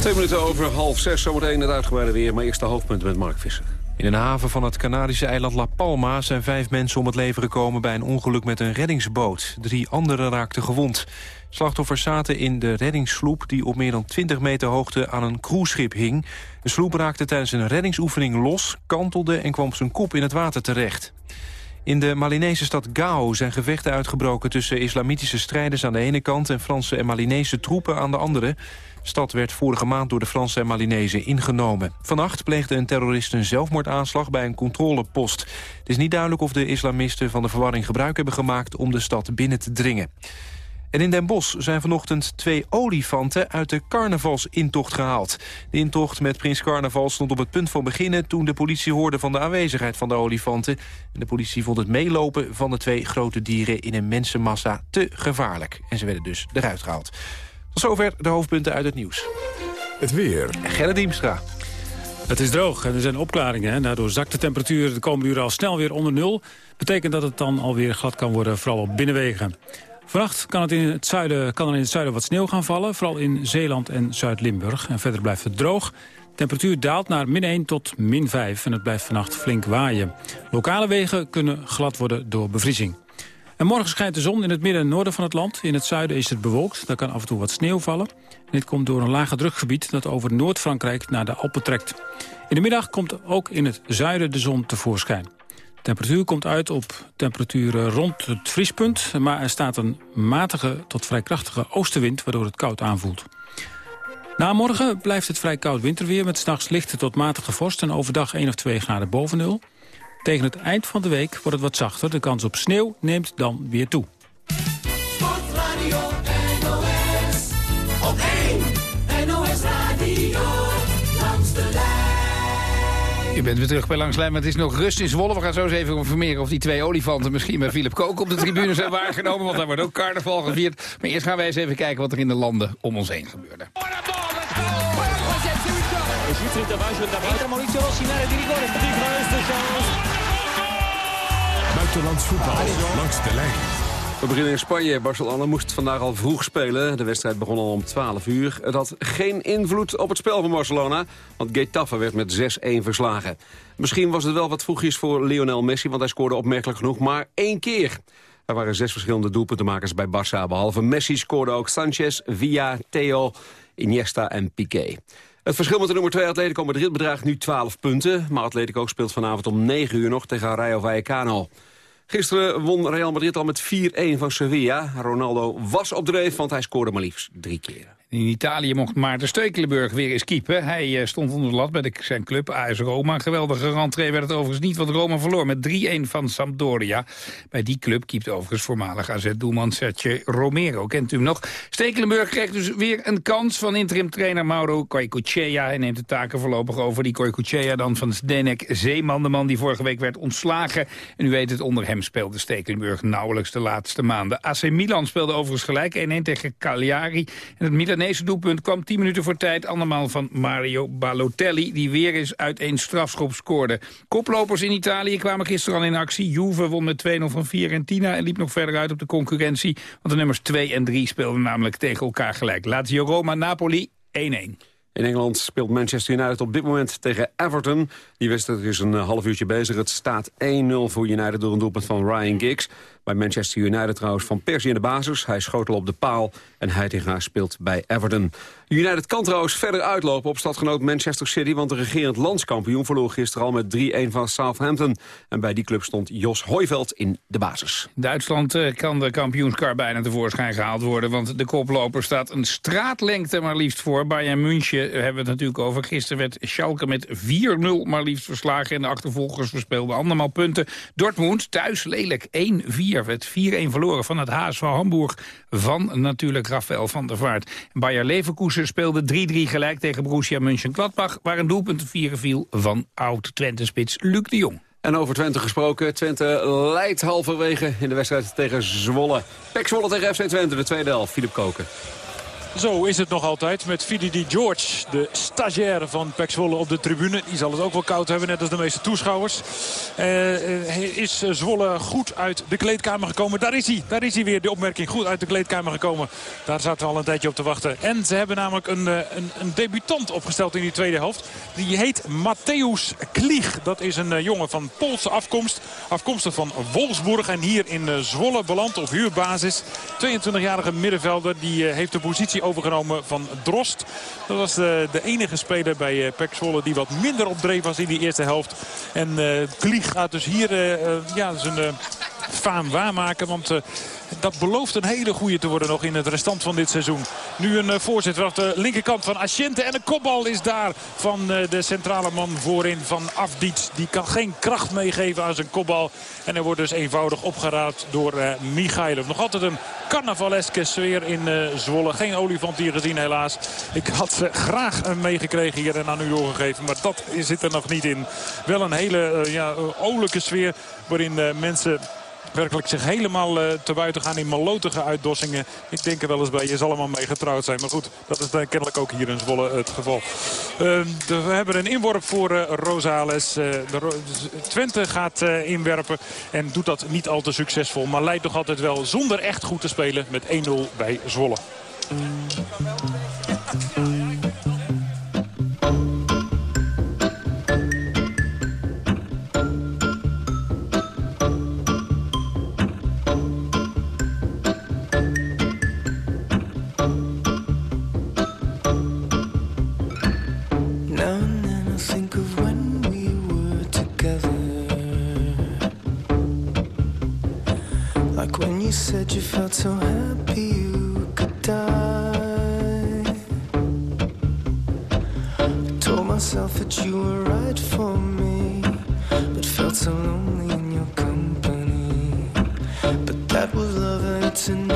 Twee minuten over half zes, zometeen het uitgebreide weer. Maar eerst de hoofdpunten met Mark Visser. In een haven van het Canadische eiland La Palma zijn vijf mensen om het leven gekomen bij een ongeluk met een reddingsboot. Drie anderen raakten gewond. Slachtoffers zaten in de reddingssloep die op meer dan 20 meter hoogte aan een cruiseschip hing. De sloep raakte tijdens een reddingsoefening los, kantelde en kwam op zijn kop in het water terecht. In de Malinese stad Gao zijn gevechten uitgebroken tussen islamitische strijders aan de ene kant en Franse en Malinese troepen aan de andere. De stad werd vorige maand door de Fransen en Malinezen ingenomen. Vannacht pleegde een terrorist een zelfmoordaanslag bij een controlepost. Het is niet duidelijk of de islamisten van de verwarring gebruik hebben gemaakt om de stad binnen te dringen. En in Den Bosch zijn vanochtend twee olifanten uit de carnavalsintocht gehaald. De intocht met Prins Carnaval stond op het punt van beginnen... toen de politie hoorde van de aanwezigheid van de olifanten. En de politie vond het meelopen van de twee grote dieren... in een mensenmassa te gevaarlijk. En ze werden dus eruit gehaald. Tot zover de hoofdpunten uit het nieuws. Het weer. Gerrit Diemstra. Het is droog en er zijn opklaringen. Daardoor zakt de temperatuur de komende uren al snel weer onder nul. Betekent dat het dan alweer glad kan worden, vooral op binnenwegen. Vannacht kan, het in het zuiden, kan er in het zuiden wat sneeuw gaan vallen. Vooral in Zeeland en Zuid-Limburg. En verder blijft het droog. De temperatuur daalt naar min 1 tot min 5 en het blijft vannacht flink waaien. Lokale wegen kunnen glad worden door bevriezing. En morgen schijnt de zon in het midden en noorden van het land. In het zuiden is het bewolkt, daar kan af en toe wat sneeuw vallen. En dit komt door een lage drukgebied dat over Noord-Frankrijk naar de Alpen trekt. In de middag komt ook in het zuiden de zon tevoorschijn. Temperatuur komt uit op temperaturen rond het vriespunt... maar er staat een matige tot vrij krachtige oostenwind... waardoor het koud aanvoelt. Na morgen blijft het vrij koud winterweer... met s'nachts lichte tot matige vorst en overdag 1 of 2 graden boven nul. Tegen het eind van de week wordt het wat zachter. De kans op sneeuw neemt dan weer toe. Sportradio NOS, op 1 NOS Radio, langs de U bent weer terug bij Langslijn, maar het is nog rust in Zwolle. We gaan zo eens even informeren of die twee olifanten misschien bij Philip Kook op de tribune zijn waargenomen. Want daar wordt ook carnaval gevierd. Maar eerst gaan wij eens even kijken wat er in de landen om ons heen gebeurde. Buitenlands voetbal langs de lijn. We beginnen in Spanje. Barcelona moest vandaag al vroeg spelen. De wedstrijd begon al om 12 uur. Het had geen invloed op het spel van Barcelona, want Getafe werd met 6-1 verslagen. Misschien was het wel wat vroegjes voor Lionel Messi, want hij scoorde opmerkelijk genoeg maar één keer. Er waren zes verschillende doelpuntenmakers bij Barça. Behalve Messi scoorde ook Sanchez, Villa, Theo, Iniesta en Piqué. Het verschil met de nummer 2 Atletico Madrid bedraagt nu 12 punten. Maar Atletico speelt vanavond om 9 uur nog tegen Rayo Vallecano. Gisteren won Real Madrid al met 4-1 van Sevilla. Ronaldo was op dreef, want hij scoorde maar liefst drie keer. In Italië mocht Maarten Steukelenburg weer eens keepen. Hij eh, stond onder de lat bij zijn club AS Roma. Geweldige rentree werd het overigens niet, want Roma verloor met 3-1 van Sampdoria. Bij die club keept overigens voormalig AZ-doelman Sergio Romero. Kent u hem nog? Stekelenburg kreeg dus weer een kans van interim-trainer Mauro Koikochea. Hij neemt de taken voorlopig over. Die Koikochea dan van Zdenek Zeeman, de man die vorige week werd ontslagen. En u weet het, onder hem speelde Stekelenburg nauwelijks de laatste maanden. AC Milan speelde overigens gelijk 1-1 tegen Cagliari. En het Milan Milanese doelpunt kwam 10 minuten voor tijd. Andermaal van Mario Balotelli, die weer eens uit een strafschop scoorde. Koplopers in Italië kwamen gisteren al in actie. Juve won met 2-0 van Fiorentina en liep nog verder uit op de concurrentie. Want de nummers 2 en 3 speelden namelijk tegen elkaar gelijk. Lazio Roma, Napoli 1-1. In Engeland speelt Manchester United op dit moment tegen Everton. Die wedstrijd is een eh, half uurtje bezig. Het staat 1-0 voor United door een doelpunt van Ryan Giggs. Bij Manchester United trouwens van Persie in de basis. Hij schotel op de paal en Heitinga speelt bij Everton. United kan trouwens verder uitlopen op stadgenoot Manchester City... want de regerend landskampioen verloor gisteren al met 3-1 van Southampton. En bij die club stond Jos Hooiveld in de basis. Duitsland eh, kan de kampioenskar bijna tevoorschijn gehaald worden... want de koploper staat een straatlengte maar liefst voor. Bayern München eh, hebben we het natuurlijk over. Gisteren werd Schalke met 4-0 maar liefst verslagen... en de achtervolgers verspeelden andermaal punten. Dortmund thuis lelijk 1-4 4 werd 4-1 verloren van het van Hamburg van natuurlijk Rafael van der Vaart. Bayer Leverkusen speelde 3-3 gelijk tegen Borussia Mönchengladbach... waar een doelpunt te vieren viel van oud-Twente-spits Luc de Jong. En over Twente gesproken. Twente leidt halverwege in de wedstrijd tegen Zwolle. Pek Zwolle tegen FC Twente, de tweede helft. Filip Koken. Zo is het nog altijd met Fididi George, de stagiaire van Pek Zwolle op de tribune. Die zal het ook wel koud hebben, net als de meeste toeschouwers. Uh, is Zwolle goed uit de kleedkamer gekomen? Daar is hij, daar is hij weer, de opmerking. Goed uit de kleedkamer gekomen. Daar zaten we al een tijdje op te wachten. En ze hebben namelijk een, eh, een, een debutant opgesteld in die tweede helft. Die heet Matthäus Klieg. Dat is een jongen van Poolse afkomst. Afkomstig van Wolfsburg en hier in Zwolle beland op huurbasis. 22-jarige middenvelder, die heeft de positie overgenomen van Drost. Dat was de, de enige speler bij uh, Pek Zwolle die wat minder op dreef was in die eerste helft. En uh, Klieg gaat dus hier ja, zijn faam waarmaken. Want dat belooft een hele goede te worden nog in het restant van dit seizoen. Nu een voorzet vanaf de linkerkant van Asciente. En een kopbal is daar van de centrale man voorin van Afdiets. Die kan geen kracht meegeven aan zijn kopbal. En hij wordt dus eenvoudig opgeraapt door uh, Michailov. Nog altijd een carnavaleske sfeer in uh, Zwolle. Geen olifant hier gezien helaas. Ik had ze graag meegekregen hier en aan u doorgegeven. Maar dat zit er nog niet in. Wel een hele uh, ja, olijke sfeer waarin mensen werkelijk zich helemaal uh, te buiten gaan in malotige uitdossingen. Ik denk er wel eens bij, je zal allemaal mee getrouwd zijn. Maar goed, dat is kennelijk ook hier in Zwolle het geval. De, we hebben een inworp voor uh, Rosales. De, Twente gaat inwerpen en doet dat niet al te succesvol. Maar leidt toch altijd wel zonder echt goed te spelen met 1-0 bij Zwolle. You said you felt so happy you could die. Told myself that you were right for me, but felt so lonely in your company. But that was love, and it's enough.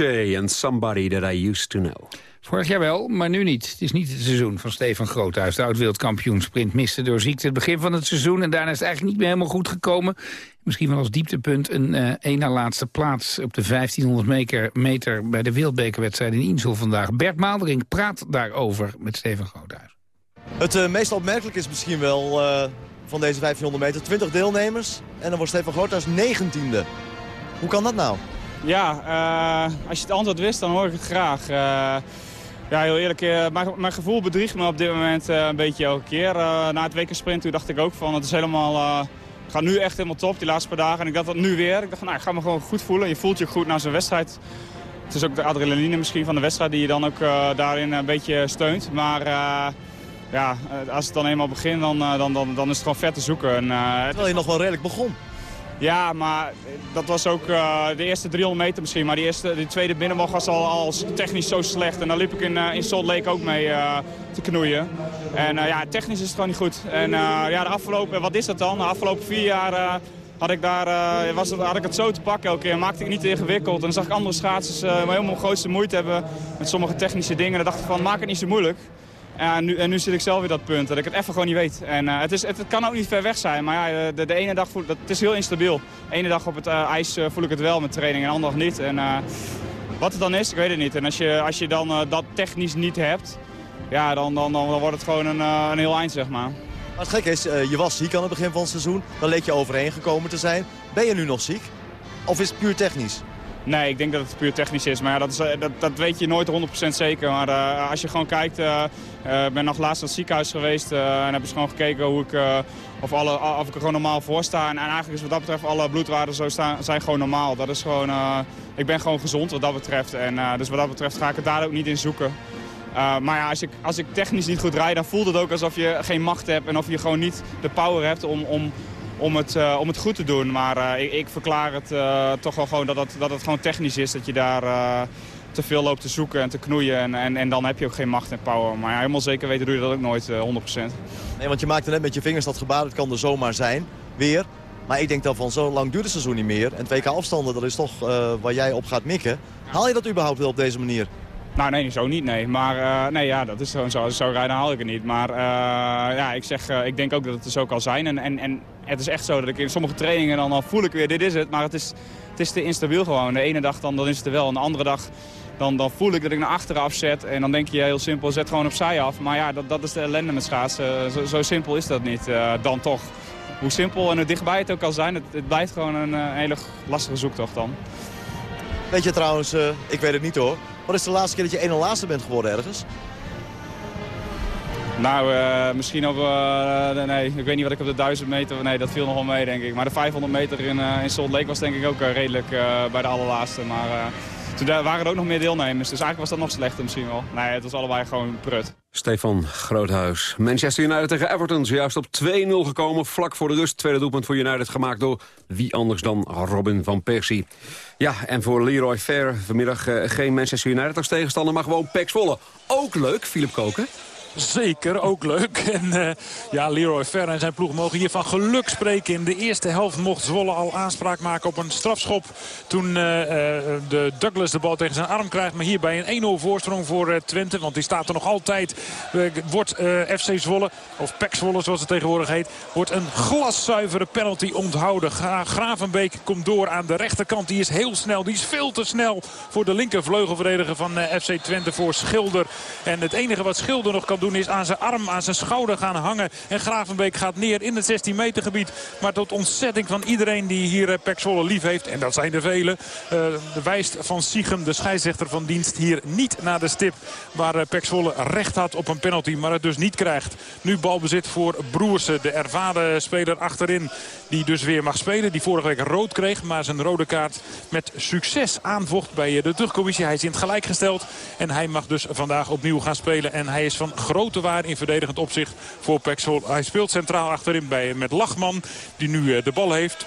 And Somebody That I Used To Know. Vorig jaar wel, maar nu niet. Het is niet het seizoen van Stefan Groothuis. De oud-wereldkampioen sprint miste door ziekte het begin van het seizoen... en daarna is het eigenlijk niet meer helemaal goed gekomen. Misschien wel als dieptepunt een uh, één na laatste plaats... op de 1500 meter, meter bij de wereldbekerwedstrijd in Insel vandaag. Bert Maalderink praat daarover met Stefan Groothuis. Het uh, meest opmerkelijk is misschien wel uh, van deze 1500 meter 20 deelnemers. En dan wordt Stefan Groothuis 19e. Hoe kan dat nou? Ja, uh, als je het antwoord wist, dan hoor ik het graag. Uh, ja, heel eerlijk, uh, mijn, mijn, gevoel bedriegt me op dit moment een beetje elke keer. na het weken sprint toen dacht ik ook van, het is helemaal... gaat nu echt helemaal top, die laatste paar dagen. En ik dacht dat nu weer. Ik dacht van, nou, ik ga me gewoon goed voelen. Je voelt je goed na zo'n wedstrijd. Het is ook de adrenaline misschien van de wedstrijd die je dan ook daarin een beetje steunt. Maar ja, als het dan eenmaal begint, dan, dan, dan, dan is het gewoon vet te zoeken. En, Terwijl je nog wel redelijk begon. Ja, maar dat was ook uh, de eerste 300 meter misschien. Maar die, eerste, die tweede binnenbocht was al, al technisch zo slecht. En daar liep ik in, uh, in Salt Lake ook mee uh, te knoeien. En ja, technisch is het gewoon niet goed. En ja, de afgelopen, wat is dat dan? De afgelopen vier jaar had ik, daar, was het, had ik het zo te pakken elke keer. Maakte ik niet ingewikkeld. En dan zag ik andere schaatsers helemaal grootste moeite hebben met sommige technische dingen. En dan dacht ik van, maak het niet zo moeilijk. En nu, en nu zit ik zelf weer dat punt, dat ik het even gewoon niet weet. En uh, het, is, het, kan ook niet ver weg zijn, maar ja, de, de ene dag voel dat, het is heel instabiel. De ene dag op het uh, ijs voel ik het wel met training en de andere dag niet. En, wat wat het dan is, ik weet het niet. En als je, als je dan eh, dat technisch niet hebt, ja, dan, dan, dan, wordt het gewoon een, eh, een heel eind, zeg maar. Het gekke is, eh, je was ziek aan het begin van het seizoen. Dan leek je overheen gekomen te zijn. Ben je nu nog ziek? Of is het puur technisch? Nee, ik denk dat het puur technisch is. Maar ja, dat, is, eh, dat, dat weet je nooit 100% zeker. Maar eh, als je gewoon kijkt, eh, ik ben nog laatst naar het ziekenhuis geweest en heb eens gewoon gekeken hoe ik, of, alle, of ik er gewoon normaal voor sta. En, en eigenlijk is wat dat betreft alle bloedwaarden zo staan, zijn gewoon normaal. Dat is gewoon, ik ben gewoon gezond wat dat betreft. En dus wat dat betreft ga ik het daar ook niet in zoeken. Maar ja, als ik, als ik technisch niet goed rijd, dan voelt het ook alsof je geen macht hebt. En of je gewoon niet de power hebt om, om, om, het, uh, om het goed te doen. Maar uh, ik, ik, verklaar het uh, toch wel gewoon dat het, dat het gewoon technisch is. Dat je daar te veel loopt te zoeken en te knoeien. En, en, en dan heb je ook geen macht en power. Maar ja, helemaal zeker weten doe je dat ook nooit 100%. Nee, want je maakte net met je vingers dat gebaar. Het kan er zomaar zijn. Weer. Maar ik denk dan van zo lang duurt het seizoen niet meer. En 2K afstanden, dat is toch waar jij op gaat mikken. Haal je dat überhaupt wel op deze manier? Nou, nee, zo niet, nee. Maar uh, nee, ja, dat is gewoon zo. Zo rijden haal ik het niet. Maar uh, ja, ik zeg, uh, ik denk ook dat het er zo kan zijn. En, en, en het is echt zo dat ik in sommige trainingen dan, dan voel ik weer, dit is het. Maar het is, het is te instabiel gewoon. De ene dag dan, dan is het er wel. En de andere dag dan, dan voel ik dat ik naar achteren afzet. En dan denk je heel simpel, zet gewoon opzij af. Maar ja, dat, dat is de ellende met schaatsen. Zo, zo simpel is dat niet, dan toch. Hoe simpel en hoe dichtbij het ook kan zijn, het, het blijft gewoon een hele lastige zoektocht dan. Weet je trouwens, ik weet het niet hoor. Wat is de laatste keer dat je één en laatste bent geworden ergens? Nou, uh, misschien op... Uh, nee, ik weet niet wat ik op de 1000 meter... Nee, dat viel nog wel mee, denk ik. Maar de 500 meter in, uh, in Salt Lake was denk ik ook redelijk bij de allerlaatste. Maar toen waren er ook nog meer deelnemers. Dus eigenlijk was dat nog slechter misschien wel. Nee, het was allebei gewoon prut. Stefan Groothuis. Manchester United tegen Everton. Zojuist op 2-0 gekomen. Vlak voor de rust. Tweede doelpunt voor United gemaakt door wie anders dan Robin van Persie. Ja, en voor Leroy Fair vanmiddag geen Manchester United als tegenstander... maar gewoon Pek Zwolle. Ook leuk, Philip Koken. Zeker, ook leuk. En uh, ja, Leroy Fer en zijn ploeg mogen hier van geluk spreken. In de eerste helft mocht Zwolle al aanspraak maken op een strafschop. Toen uh, de Douglas de bal tegen zijn arm krijgt. Maar hier bij een 1-0 voorsprong voor Twente. Want die staat er nog altijd. wordt FC Zwolle, of PEC Zwolle zoals het tegenwoordig heet. Wordt een glaszuivere penalty onthouden. Gra Gravenbeek komt door aan de rechterkant. Die is heel snel. Die is veel te snel voor de linkervleugelverdediger van FC Twente. Voor Schilder. En het enige wat Schilder nog kan doen is aan zijn arm, aan zijn schouder gaan hangen. En Gravenbeek gaat neer in het 16 meter gebied. Maar tot ontzetting van iedereen die hier Pek Zwolle lief heeft. En dat zijn er velen. Uh, wijst van Siegem, de scheidsrechter van dienst, hier niet naar de stip. Waar uh, recht had op een penalty, maar het dus niet krijgt. Nu balbezit voor Broersen, de ervaren speler achterin. Die dus weer mag spelen. Die vorige week rood kreeg, maar zijn rode kaart met succes aanvocht bij de terugcommissie. Hij is in het gelijk gesteld. En hij mag dus vandaag opnieuw gaan spelen. En hij is van grote waarde in verdedigend opzicht voor Pexel. Hij speelt centraal achterin bij, met Lachman, die nu de bal heeft.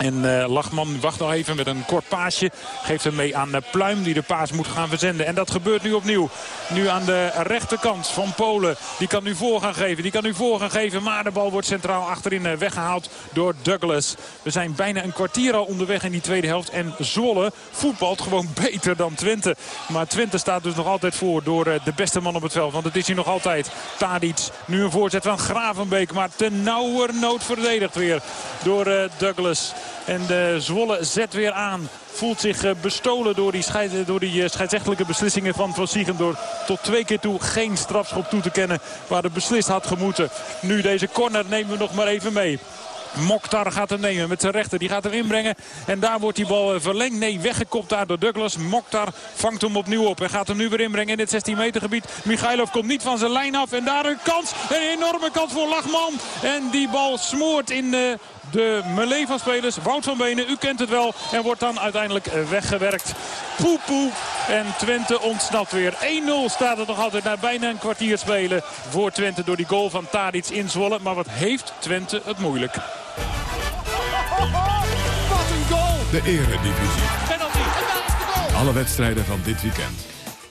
En uh, Lachman wacht nog even met een kort paasje. Geeft hem mee aan uh, Pluim die de paas moet gaan verzenden. En dat gebeurt nu opnieuw. Nu aan de rechterkant van Polen. Die kan nu voor gaan geven. Die kan nu voor gaan geven. Maar de bal wordt centraal achterin uh, weggehaald door Douglas. We zijn bijna een kwartier al onderweg in die tweede helft. En Zwolle voetbalt gewoon beter dan Twente. Maar Twente staat dus nog altijd voor door de beste man op het veld. Want het is hier nog altijd Tadic. Nu een voorzet van Gravenbeek. Maar te nauwernood verdedigd weer door Douglas. En de Zwolle zet weer aan. Voelt zich bestolen door die, scheid, door die scheidsrechtelijke beslissingen van Van Siegen. Door tot twee keer toe geen strafschop toe te kennen waar de beslist had gemoeten. Nu deze corner nemen we nog maar even mee. Mokhtar gaat hem nemen met zijn rechter. Die gaat hem inbrengen. En daar wordt die bal verlengd. Nee, weggekopt daar door Douglas. Mokhtar vangt hem opnieuw op. En gaat hem nu weer inbrengen in het 16 meter gebied. Michailov komt niet van zijn lijn af. En daar een kans. Een enorme kans voor Lachman. En die bal smoort in de de melee van spelers. Wout van Benen, u kent het wel. En wordt dan uiteindelijk weggewerkt. Poepoe. En Twente ontsnapt weer. 1-0 staat het nog altijd na bijna een kwartier spelen voor Twente. Door die goal van Tadic in Zwolle. Maar wat heeft Twente het moeilijk. Wat een goal! De eredivisie. Penalty. Alle wedstrijden van dit weekend.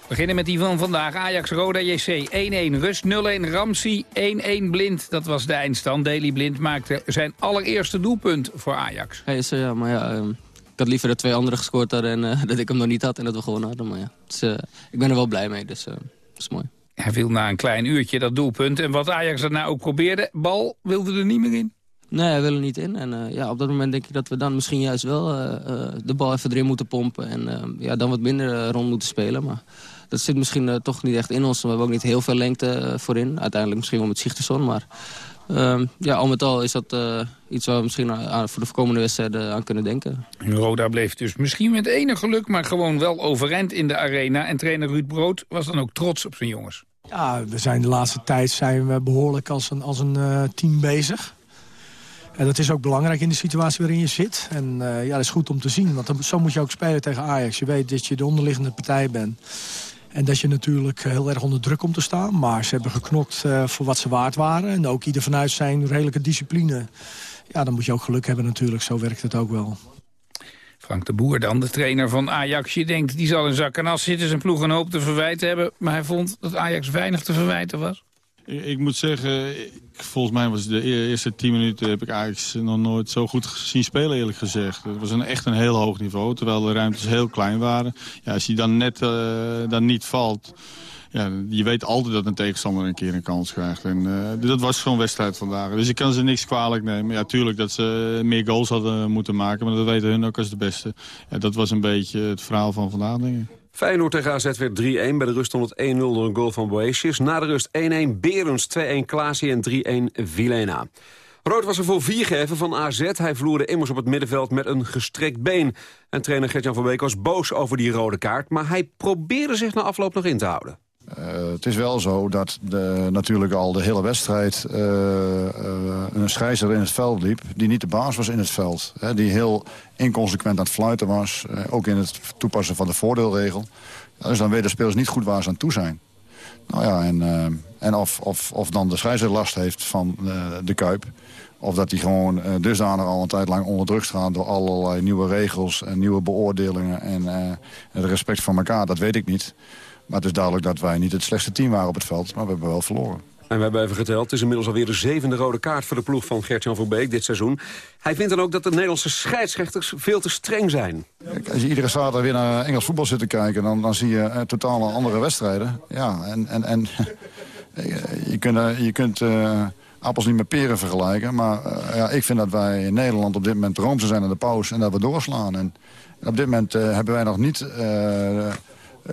We beginnen met die van vandaag. Ajax Roda JC 1-1. Rust 0-1. Ramsey 1-1 Blind. Dat was de eindstand. Daily Blind maakte zijn allereerste doelpunt voor Ajax. Ja, is, ja maar ja, um, ik had liever dat twee anderen gescoord hadden en uh, dat ik hem nog niet had en dat we gewoon hadden. Maar ja, dus, uh, ik ben er wel blij mee, dus uh, dat is mooi. Hij viel na een klein uurtje dat doelpunt. En wat Ajax daarna ook probeerde, bal wilde er niet meer in. Nee, hij wil er niet in. En eh, ja, op dat moment denk ik dat we dan misschien juist wel eh, eh, de bal even erin moeten pompen. En eh, ja, dan wat minder eh, rond moeten spelen. Maar dat zit misschien eh, toch niet echt in ons. We hebben ook niet heel veel lengte eh, voorin. Uiteindelijk misschien wel met Sigtersson. Maar ehm, ja, al met al is dat eh, iets waar we misschien aan, voor de komende wedstrijden aan kunnen denken. Roda bleef dus misschien met enig geluk, maar gewoon wel overeind in de arena. En trainer Ruud Brood was dan ook trots op zijn jongens. Ja, we zijn de laatste tijd zijn we behoorlijk als een, als een eh, team bezig. En dat is ook belangrijk in de situatie waarin je zit. En eh, ja, dat is goed om te zien. Want dan- zo moet je ook spelen tegen Ajax. Je weet dat je de onderliggende partij bent. En dat je natuurlijk heel erg onder druk komt te staan. Maar ze hebben geknokt eh, voor wat ze waard waren. En ook ieder vanuit zijn redelijke discipline. Ja, dan moet je ook geluk hebben natuurlijk. Zo werkt het ook wel. Frank de Boer dan, de trainer van Ajax. Je denkt, die zal in zak en as zitten, zijn ploeg een hoop te verwijten hebben. Maar hij vond dat Ajax weinig te verwijten was. Ik, moet zeggen, volgens mij was de e- eerste tien minuten... heb ik eigenlijk nog nooit zo goed zien spelen, eerlijk gezegd. Het was een, echt een heel hoog niveau, terwijl de ruimtes heel klein waren. Ja, als je dan net eh, dan niet valt... Ja, je weet altijd dat een tegenstander een keer een kans krijgt. En eh, dat was zo'n wedstrijd vandaag. Dus ik kan ze niks kwalijk nemen. Ja, tuurlijk dat ze meer goals hadden moeten maken. Maar dat weten hun ook als de beste. Ja, dat was een beetje het verhaal van vandaag, denk ik. Feyenoord tegen AZ werd 3-1. Bij de rust stond het 1-0 door een goal van Boetius. Na de rust 1-1 Berens, 2-1 Klaasie en 3-1 Vilena. Rood was er voor vier geven van AZ. Hij vloerde immers op het middenveld met een gestrekt been. En trainer Gertjan van Beek was boos over die rode kaart... maar hij probeerde zich na afloop nog in te houden. Eh, het is wel zo dat de, natuurlijk al de hele wedstrijd eh, eh, een scheidsrechter in het veld liep... die niet de baas was in het veld. Hè, die heel inconsequent aan het fluiten was. ook in het toepassen van de voordeelregel. Dus dan weten de spelers niet goed waar ze aan toe zijn. Nou ja, en, en of, of, of dan de scheidsrechter last heeft van de Kuip... of dat hij gewoon dusdanig al een tijd lang onder druk staat... door allerlei nieuwe regels en nieuwe beoordelingen... en het respect van elkaar, dat weet ik niet... Maar het is duidelijk dat wij niet het slechtste team waren op het veld. Maar we hebben wel verloren. En we hebben even geteld. Het is inmiddels alweer de zevende rode kaart voor de ploeg van Gertjan van Beek dit seizoen. Hij vindt dan ook dat de Nederlandse scheidsrechters veel te streng zijn. Kijk, als je iedere zaterdag weer naar Engels voetbal zit te kijken... dan, dan zie je eh, totaal andere wedstrijden. Ja, en, en, en je kunt, eh, je kunt eh, appels niet met peren vergelijken. Maar eh, ja, ik vind dat wij in Nederland op dit moment roomser zijn aan de pauze... en dat we doorslaan. En op dit moment eh, hebben wij nog niet...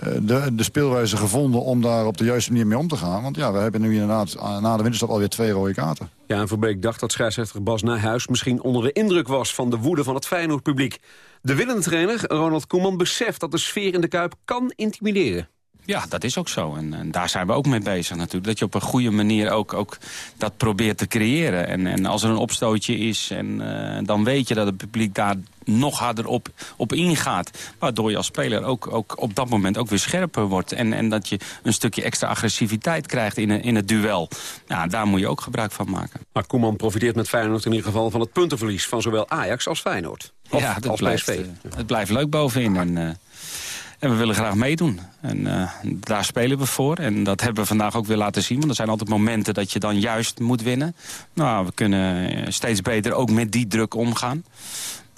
eh, de, de speelwijze gevonden om daar op de juiste manier mee om te gaan. Want ja, we hebben nu inderdaad eh, na de winterstop alweer twee rode kaarten. Ja, en Van Beek dacht dat scheidsrechter Bas Nijhuis misschien onder de indruk was van de woede van het Feyenoord-publiek. De willende trainer, Ronald Koeman, beseft dat de sfeer in de Kuip kan intimideren. Ja, dat is ook zo. En, en daar zijn we ook mee bezig natuurlijk. Dat je op een goede manier ook, ook dat probeert te creëren. En, en als er een opstootje is, en, eh, dan weet je dat het publiek daar nog harder op, op ingaat. Waardoor je als speler ook, ook op dat moment ook weer scherper wordt. En, en dat je een stukje extra agressiviteit krijgt in, een, in het duel. Ja, daar moet je ook gebruik van maken. Maar Koeman profiteert met Feyenoord in ieder geval van het puntenverlies van zowel Ajax als Feyenoord. Of ja, dat als blijft, eh, het blijft leuk bovenin. En, eh, en we willen graag meedoen. En eh, daar spelen we voor. En dat hebben we vandaag ook weer laten zien. Want er zijn altijd momenten dat je dan juist moet winnen. Nou, we kunnen steeds beter ook met die druk omgaan.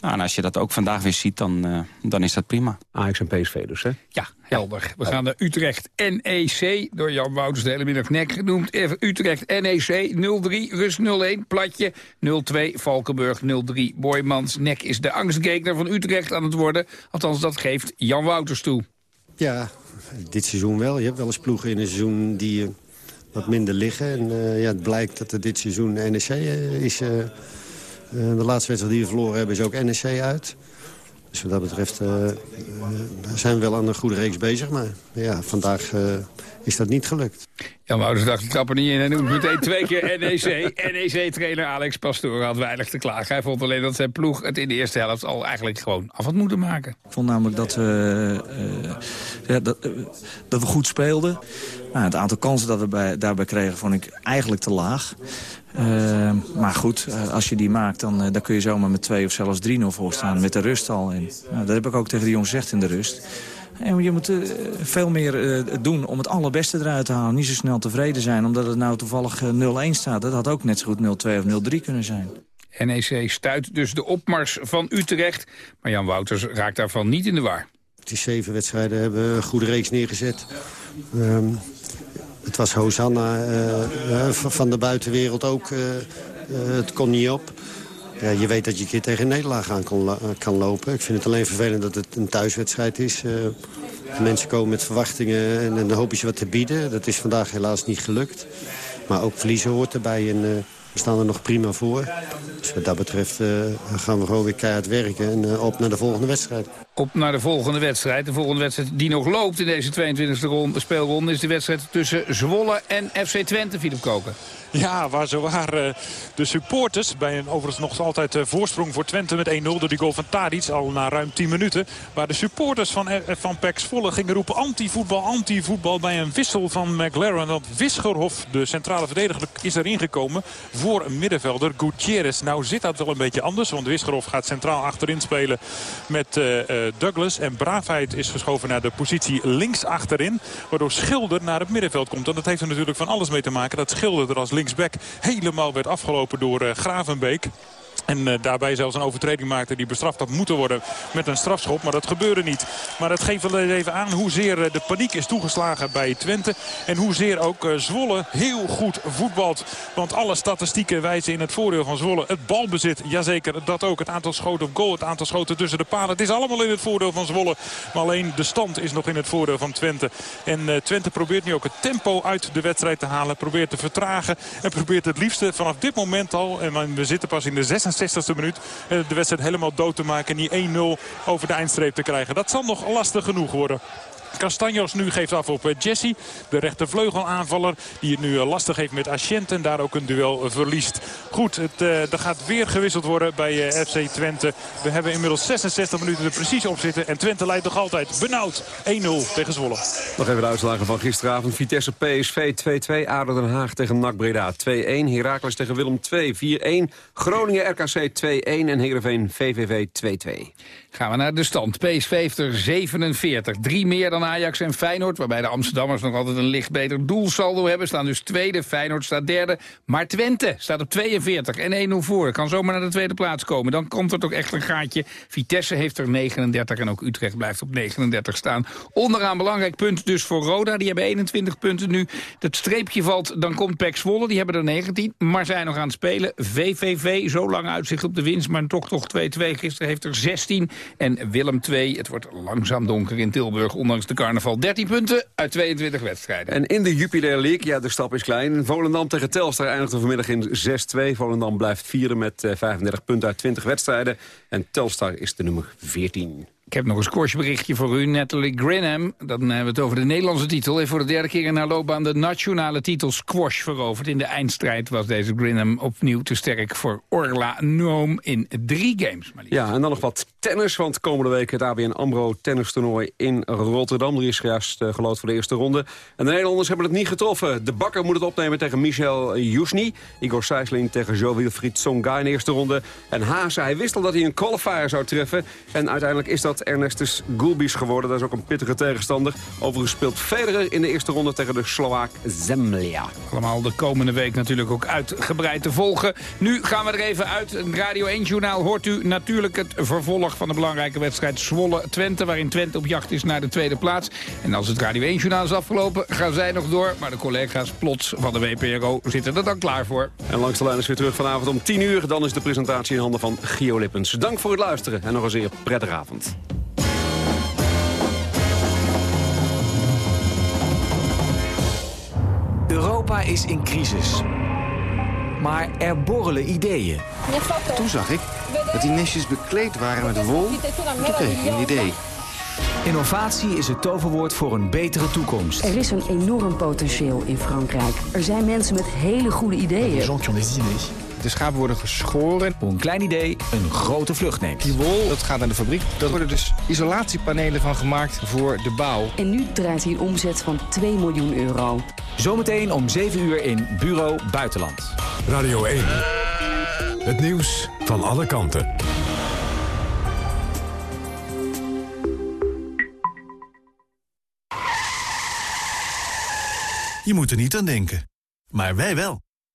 Nou, en als je dat ook vandaag weer ziet, dan, eh, dan is dat prima. Ajax en PSV dus, hè? Ja, helder. We gaan naar Utrecht NEC, door Jan Wouters de hele middag nek genoemd. Even Utrecht NEC 0-3, Rus 0-1, Platje 0-2, Valkenburg 0-3. Boymans nek is de angstgekner van Utrecht aan het worden. Althans, dat geeft Jan Wouters toe. Ja, dit seizoen wel. Je hebt wel eens ploegen in een seizoen die eh, wat minder liggen. En eh, ja, het blijkt dat er dit seizoen NEC eh, is. Eh, de laatste wedstrijd die we verloren hebben is ook NEC uit. Dus wat dat betreft eh, eh, zijn we wel aan een goede reeks bezig. Maar ja, vandaag eh, is dat niet gelukt. Jan Wouters dacht, ik trap er niet in. Hij noemt meteen twee keer NEC. NEC-trainer Alex Pastoor had weinig te klagen. Hij vond alleen dat zijn ploeg het in de eerste helft al eigenlijk gewoon af had moeten maken. Ik vond namelijk dat we, eh, ja, dat, dat we goed speelden. Nou, het aantal kansen dat we bij, daarbij kregen vond ik eigenlijk te laag. Eh, maar goed, eh, als je die maakt, dan, dan kun je zomaar met 2 of zelfs 3-0 voor staan. Met de rust al. En, nou, dat heb ik ook tegen de jongens gezegd in de rust. En je moet veel meer eh, doen om het allerbeste eruit te halen. Niet zo snel tevreden zijn, omdat het nou toevallig eh, 0-1 staat. Dat had ook net zo goed 0-2 of 0-3 kunnen zijn. NEC stuit dus de opmars van Utrecht. Maar Jan Wouters raakt daarvan niet in de war. Die zeven wedstrijden hebben een goede reeks neergezet. Ehm, het was Hosanna eh, eh, van de buitenwereld ook. eh, het kon niet op. Ja, je weet dat je een keer tegen een nederlaag aan kan, kan lopen. Ik vind het alleen vervelend dat het een thuiswedstrijd is. Mensen komen met verwachtingen en, dan hopen ze wat te bieden. Dat is vandaag helaas niet gelukt. Maar ook verliezen hoort erbij en we staan er nog prima voor. Dus wat dat betreft gaan we gewoon weer keihard werken en op naar de volgende wedstrijd. Op naar de volgende wedstrijd. De volgende wedstrijd die nog loopt in deze 22e ronde, speelronde... is de wedstrijd tussen Zwolle en FC Twente, Philip Koken. Ja, waar zo waren de supporters bij een overigens nog altijd eh, voorsprong voor Twente met 1-0 door die goal van Tadic al na ruim 10 minuten. Waar de supporters van, eh, van PEC Zwolle gingen roepen anti-voetbal, anti-voetbal bij een wissel van McLaren. Want Wisgerhof, de centrale verdediger, is erin gekomen voor een middenvelder Gutierrez. Nou zit dat wel een beetje anders, want Wisgerhof gaat centraal achterin spelen met eh, eh, Douglas. En Braafheid is geschoven naar de positie links achterin, waardoor Schilder naar het middenveld komt. En dat heeft er natuurlijk van alles mee te maken dat Schilder er als linksback helemaal werd afgelopen door eh, Gravenbeek. En eh, daarbij zelfs een overtreding maakte die bestraft had moeten worden met een strafschop. Maar dat gebeurde niet. Maar dat geeft wel even aan hoezeer eh, de paniek is toegeslagen bij Twente. En hoezeer ook eh, Zwolle heel goed voetbalt. Want alle statistieken wijzen in het voordeel van Zwolle. Het balbezit, jazeker, dat ook. Het aantal schoten op goal, het aantal schoten tussen de palen. Het is allemaal in het voordeel van Zwolle. Maar alleen de stand is nog in het voordeel van Twente. En Twente probeert nu ook het tempo uit de wedstrijd te halen. Probeert te vertragen. En probeert het liefste vanaf dit moment al. En we zitten pas in de 66 60ste minuut eh, de wedstrijd helemaal dood te maken. En die 1-0 over de eindstreep te krijgen. Dat zal nog lastig genoeg worden. Castanjos nu geeft af op eh, Jesse. De rechtervleugelaanvaller die het nu eh, lastig heeft met Aschent. En daar ook een duel eh, verliest. Goed, het, uh, er gaat weer gewisseld worden bij FC Twente. We hebben inmiddels 66 minuten er precies op zitten. En Twente leidt nog altijd benauwd 1-0 tegen Zwolle. Nog even de uitslagen van gisteravond. Vitesse PSV 2-2. ADO Den Haag tegen NAC Breda 2-1. Heracles tegen Willem 2 4-1. Groningen RKC 2-1. En Heerenveen VVV 2-2. Gaan we naar de stand. PSV heeft er 47. Drie meer dan Ajax en Feyenoord. Waarbij de Amsterdammers nog altijd een licht beter doelsaldo hebben. Staan dus tweede. Feyenoord staat derde. Maar Twente staat op 42 en 1-0 voor. Kan zomaar naar de tweede plaats komen. Dan komt er toch echt een gaatje. Vitesse heeft er 39 en ook Utrecht blijft op 39 staan. Onderaan belangrijk punt dus voor Roda. Die hebben 21 punten nu. Dat streepje valt, dan komt Pek Zwolle. Die hebben er 19, maar zijn nog aan het spelen. VVV, zo lang uitzicht op de winst. Maar toch toch 2-2. Gisteren heeft er 16. En Willem 2, het wordt langzaam donker in Tilburg, ondanks de carnaval. 13 punten uit 22 wedstrijden. En in de Jupiler League, ja, de stap is klein. Volendam tegen Telstar eindigde vanmiddag in 6-2. Volendam blijft vieren met eh, 35 punten uit 20 wedstrijden. En Telstar is de nummer 14. Ik heb nog een squashberichtje voor u. Natalie Grinham, dan hebben we het over de Nederlandse titel... heeft voor de derde keer in haar loopbaan de nationale titel squash veroverd. In de eindstrijd was deze Grinham opnieuw te sterk voor Orla Noom in drie games. Ja, en dan nog wat tennis, want komende week het ABN AMRO tennistoernooi in Rotterdam. Er is juist uh, geloot voor de eerste ronde. En de Nederlanders hebben het niet getroffen. De bakker moet het opnemen tegen Michel Jusny. Igor Sijsling tegen Jo-Wilfried in de eerste ronde. En Haase, hij wist al dat hij een qualifier zou treffen. En uiteindelijk is dat Ernestus Gulbis geworden. Dat is ook een pittige tegenstander. Overigens speelt Federer in de eerste ronde tegen de Slovaak Zemlja. Allemaal de komende week natuurlijk ook uitgebreid te volgen. Nu gaan we er even uit. Het Radio 1-journaal hoort u natuurlijk het vervolg van de belangrijke wedstrijd Zwolle-Twente... waarin Twente op jacht is naar de tweede plaats. En als het Radio 1-journaal is afgelopen, gaan zij nog door. Maar de collega's plots van de WPRO zitten er dan klaar voor. En langs de lijn is weer terug vanavond om 10 uur. Dan is de presentatie in handen van Gio Lippens. Dank voor het luisteren en nog een zeer prettige avond. Europa is in crisis. Maar er borrelen ideeën. Toen zag ik dat die nestjes bekleed waren met wol. En toen kreeg ik een idee. Innovatie is het toverwoord voor een betere toekomst. Er is een enorm potentieel in Frankrijk. Er zijn mensen met hele goede ideeën. De schapen worden geschoren. Hoe een klein idee een grote vlucht neemt. Die wol, dat gaat naar de fabriek. Daar worden dus isolatiepanelen van gemaakt voor de bouw. En nu draait hij een omzet van 2 miljoen euro. Zometeen om 7 uur in Bureau Buitenland. Radio 1. Het nieuws van alle kanten. Je moet er niet aan denken. Maar wij wel.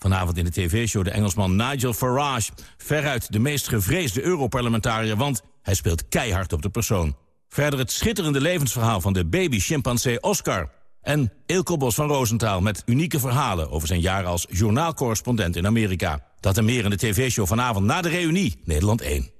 Vanavond in de tv-show de Engelsman Nigel Farage. Veruit de meest gevreesde Europarlementariër, want hij speelt keihard op de persoon. Verder het schitterende levensverhaal van de baby-chimpansee Oscar. En Ilko Bos van Roosentaal met unieke verhalen... over zijn jaren als journaalcorrespondent in Amerika. Dat en meer in de tv-show vanavond na de reunie, Nederland 1.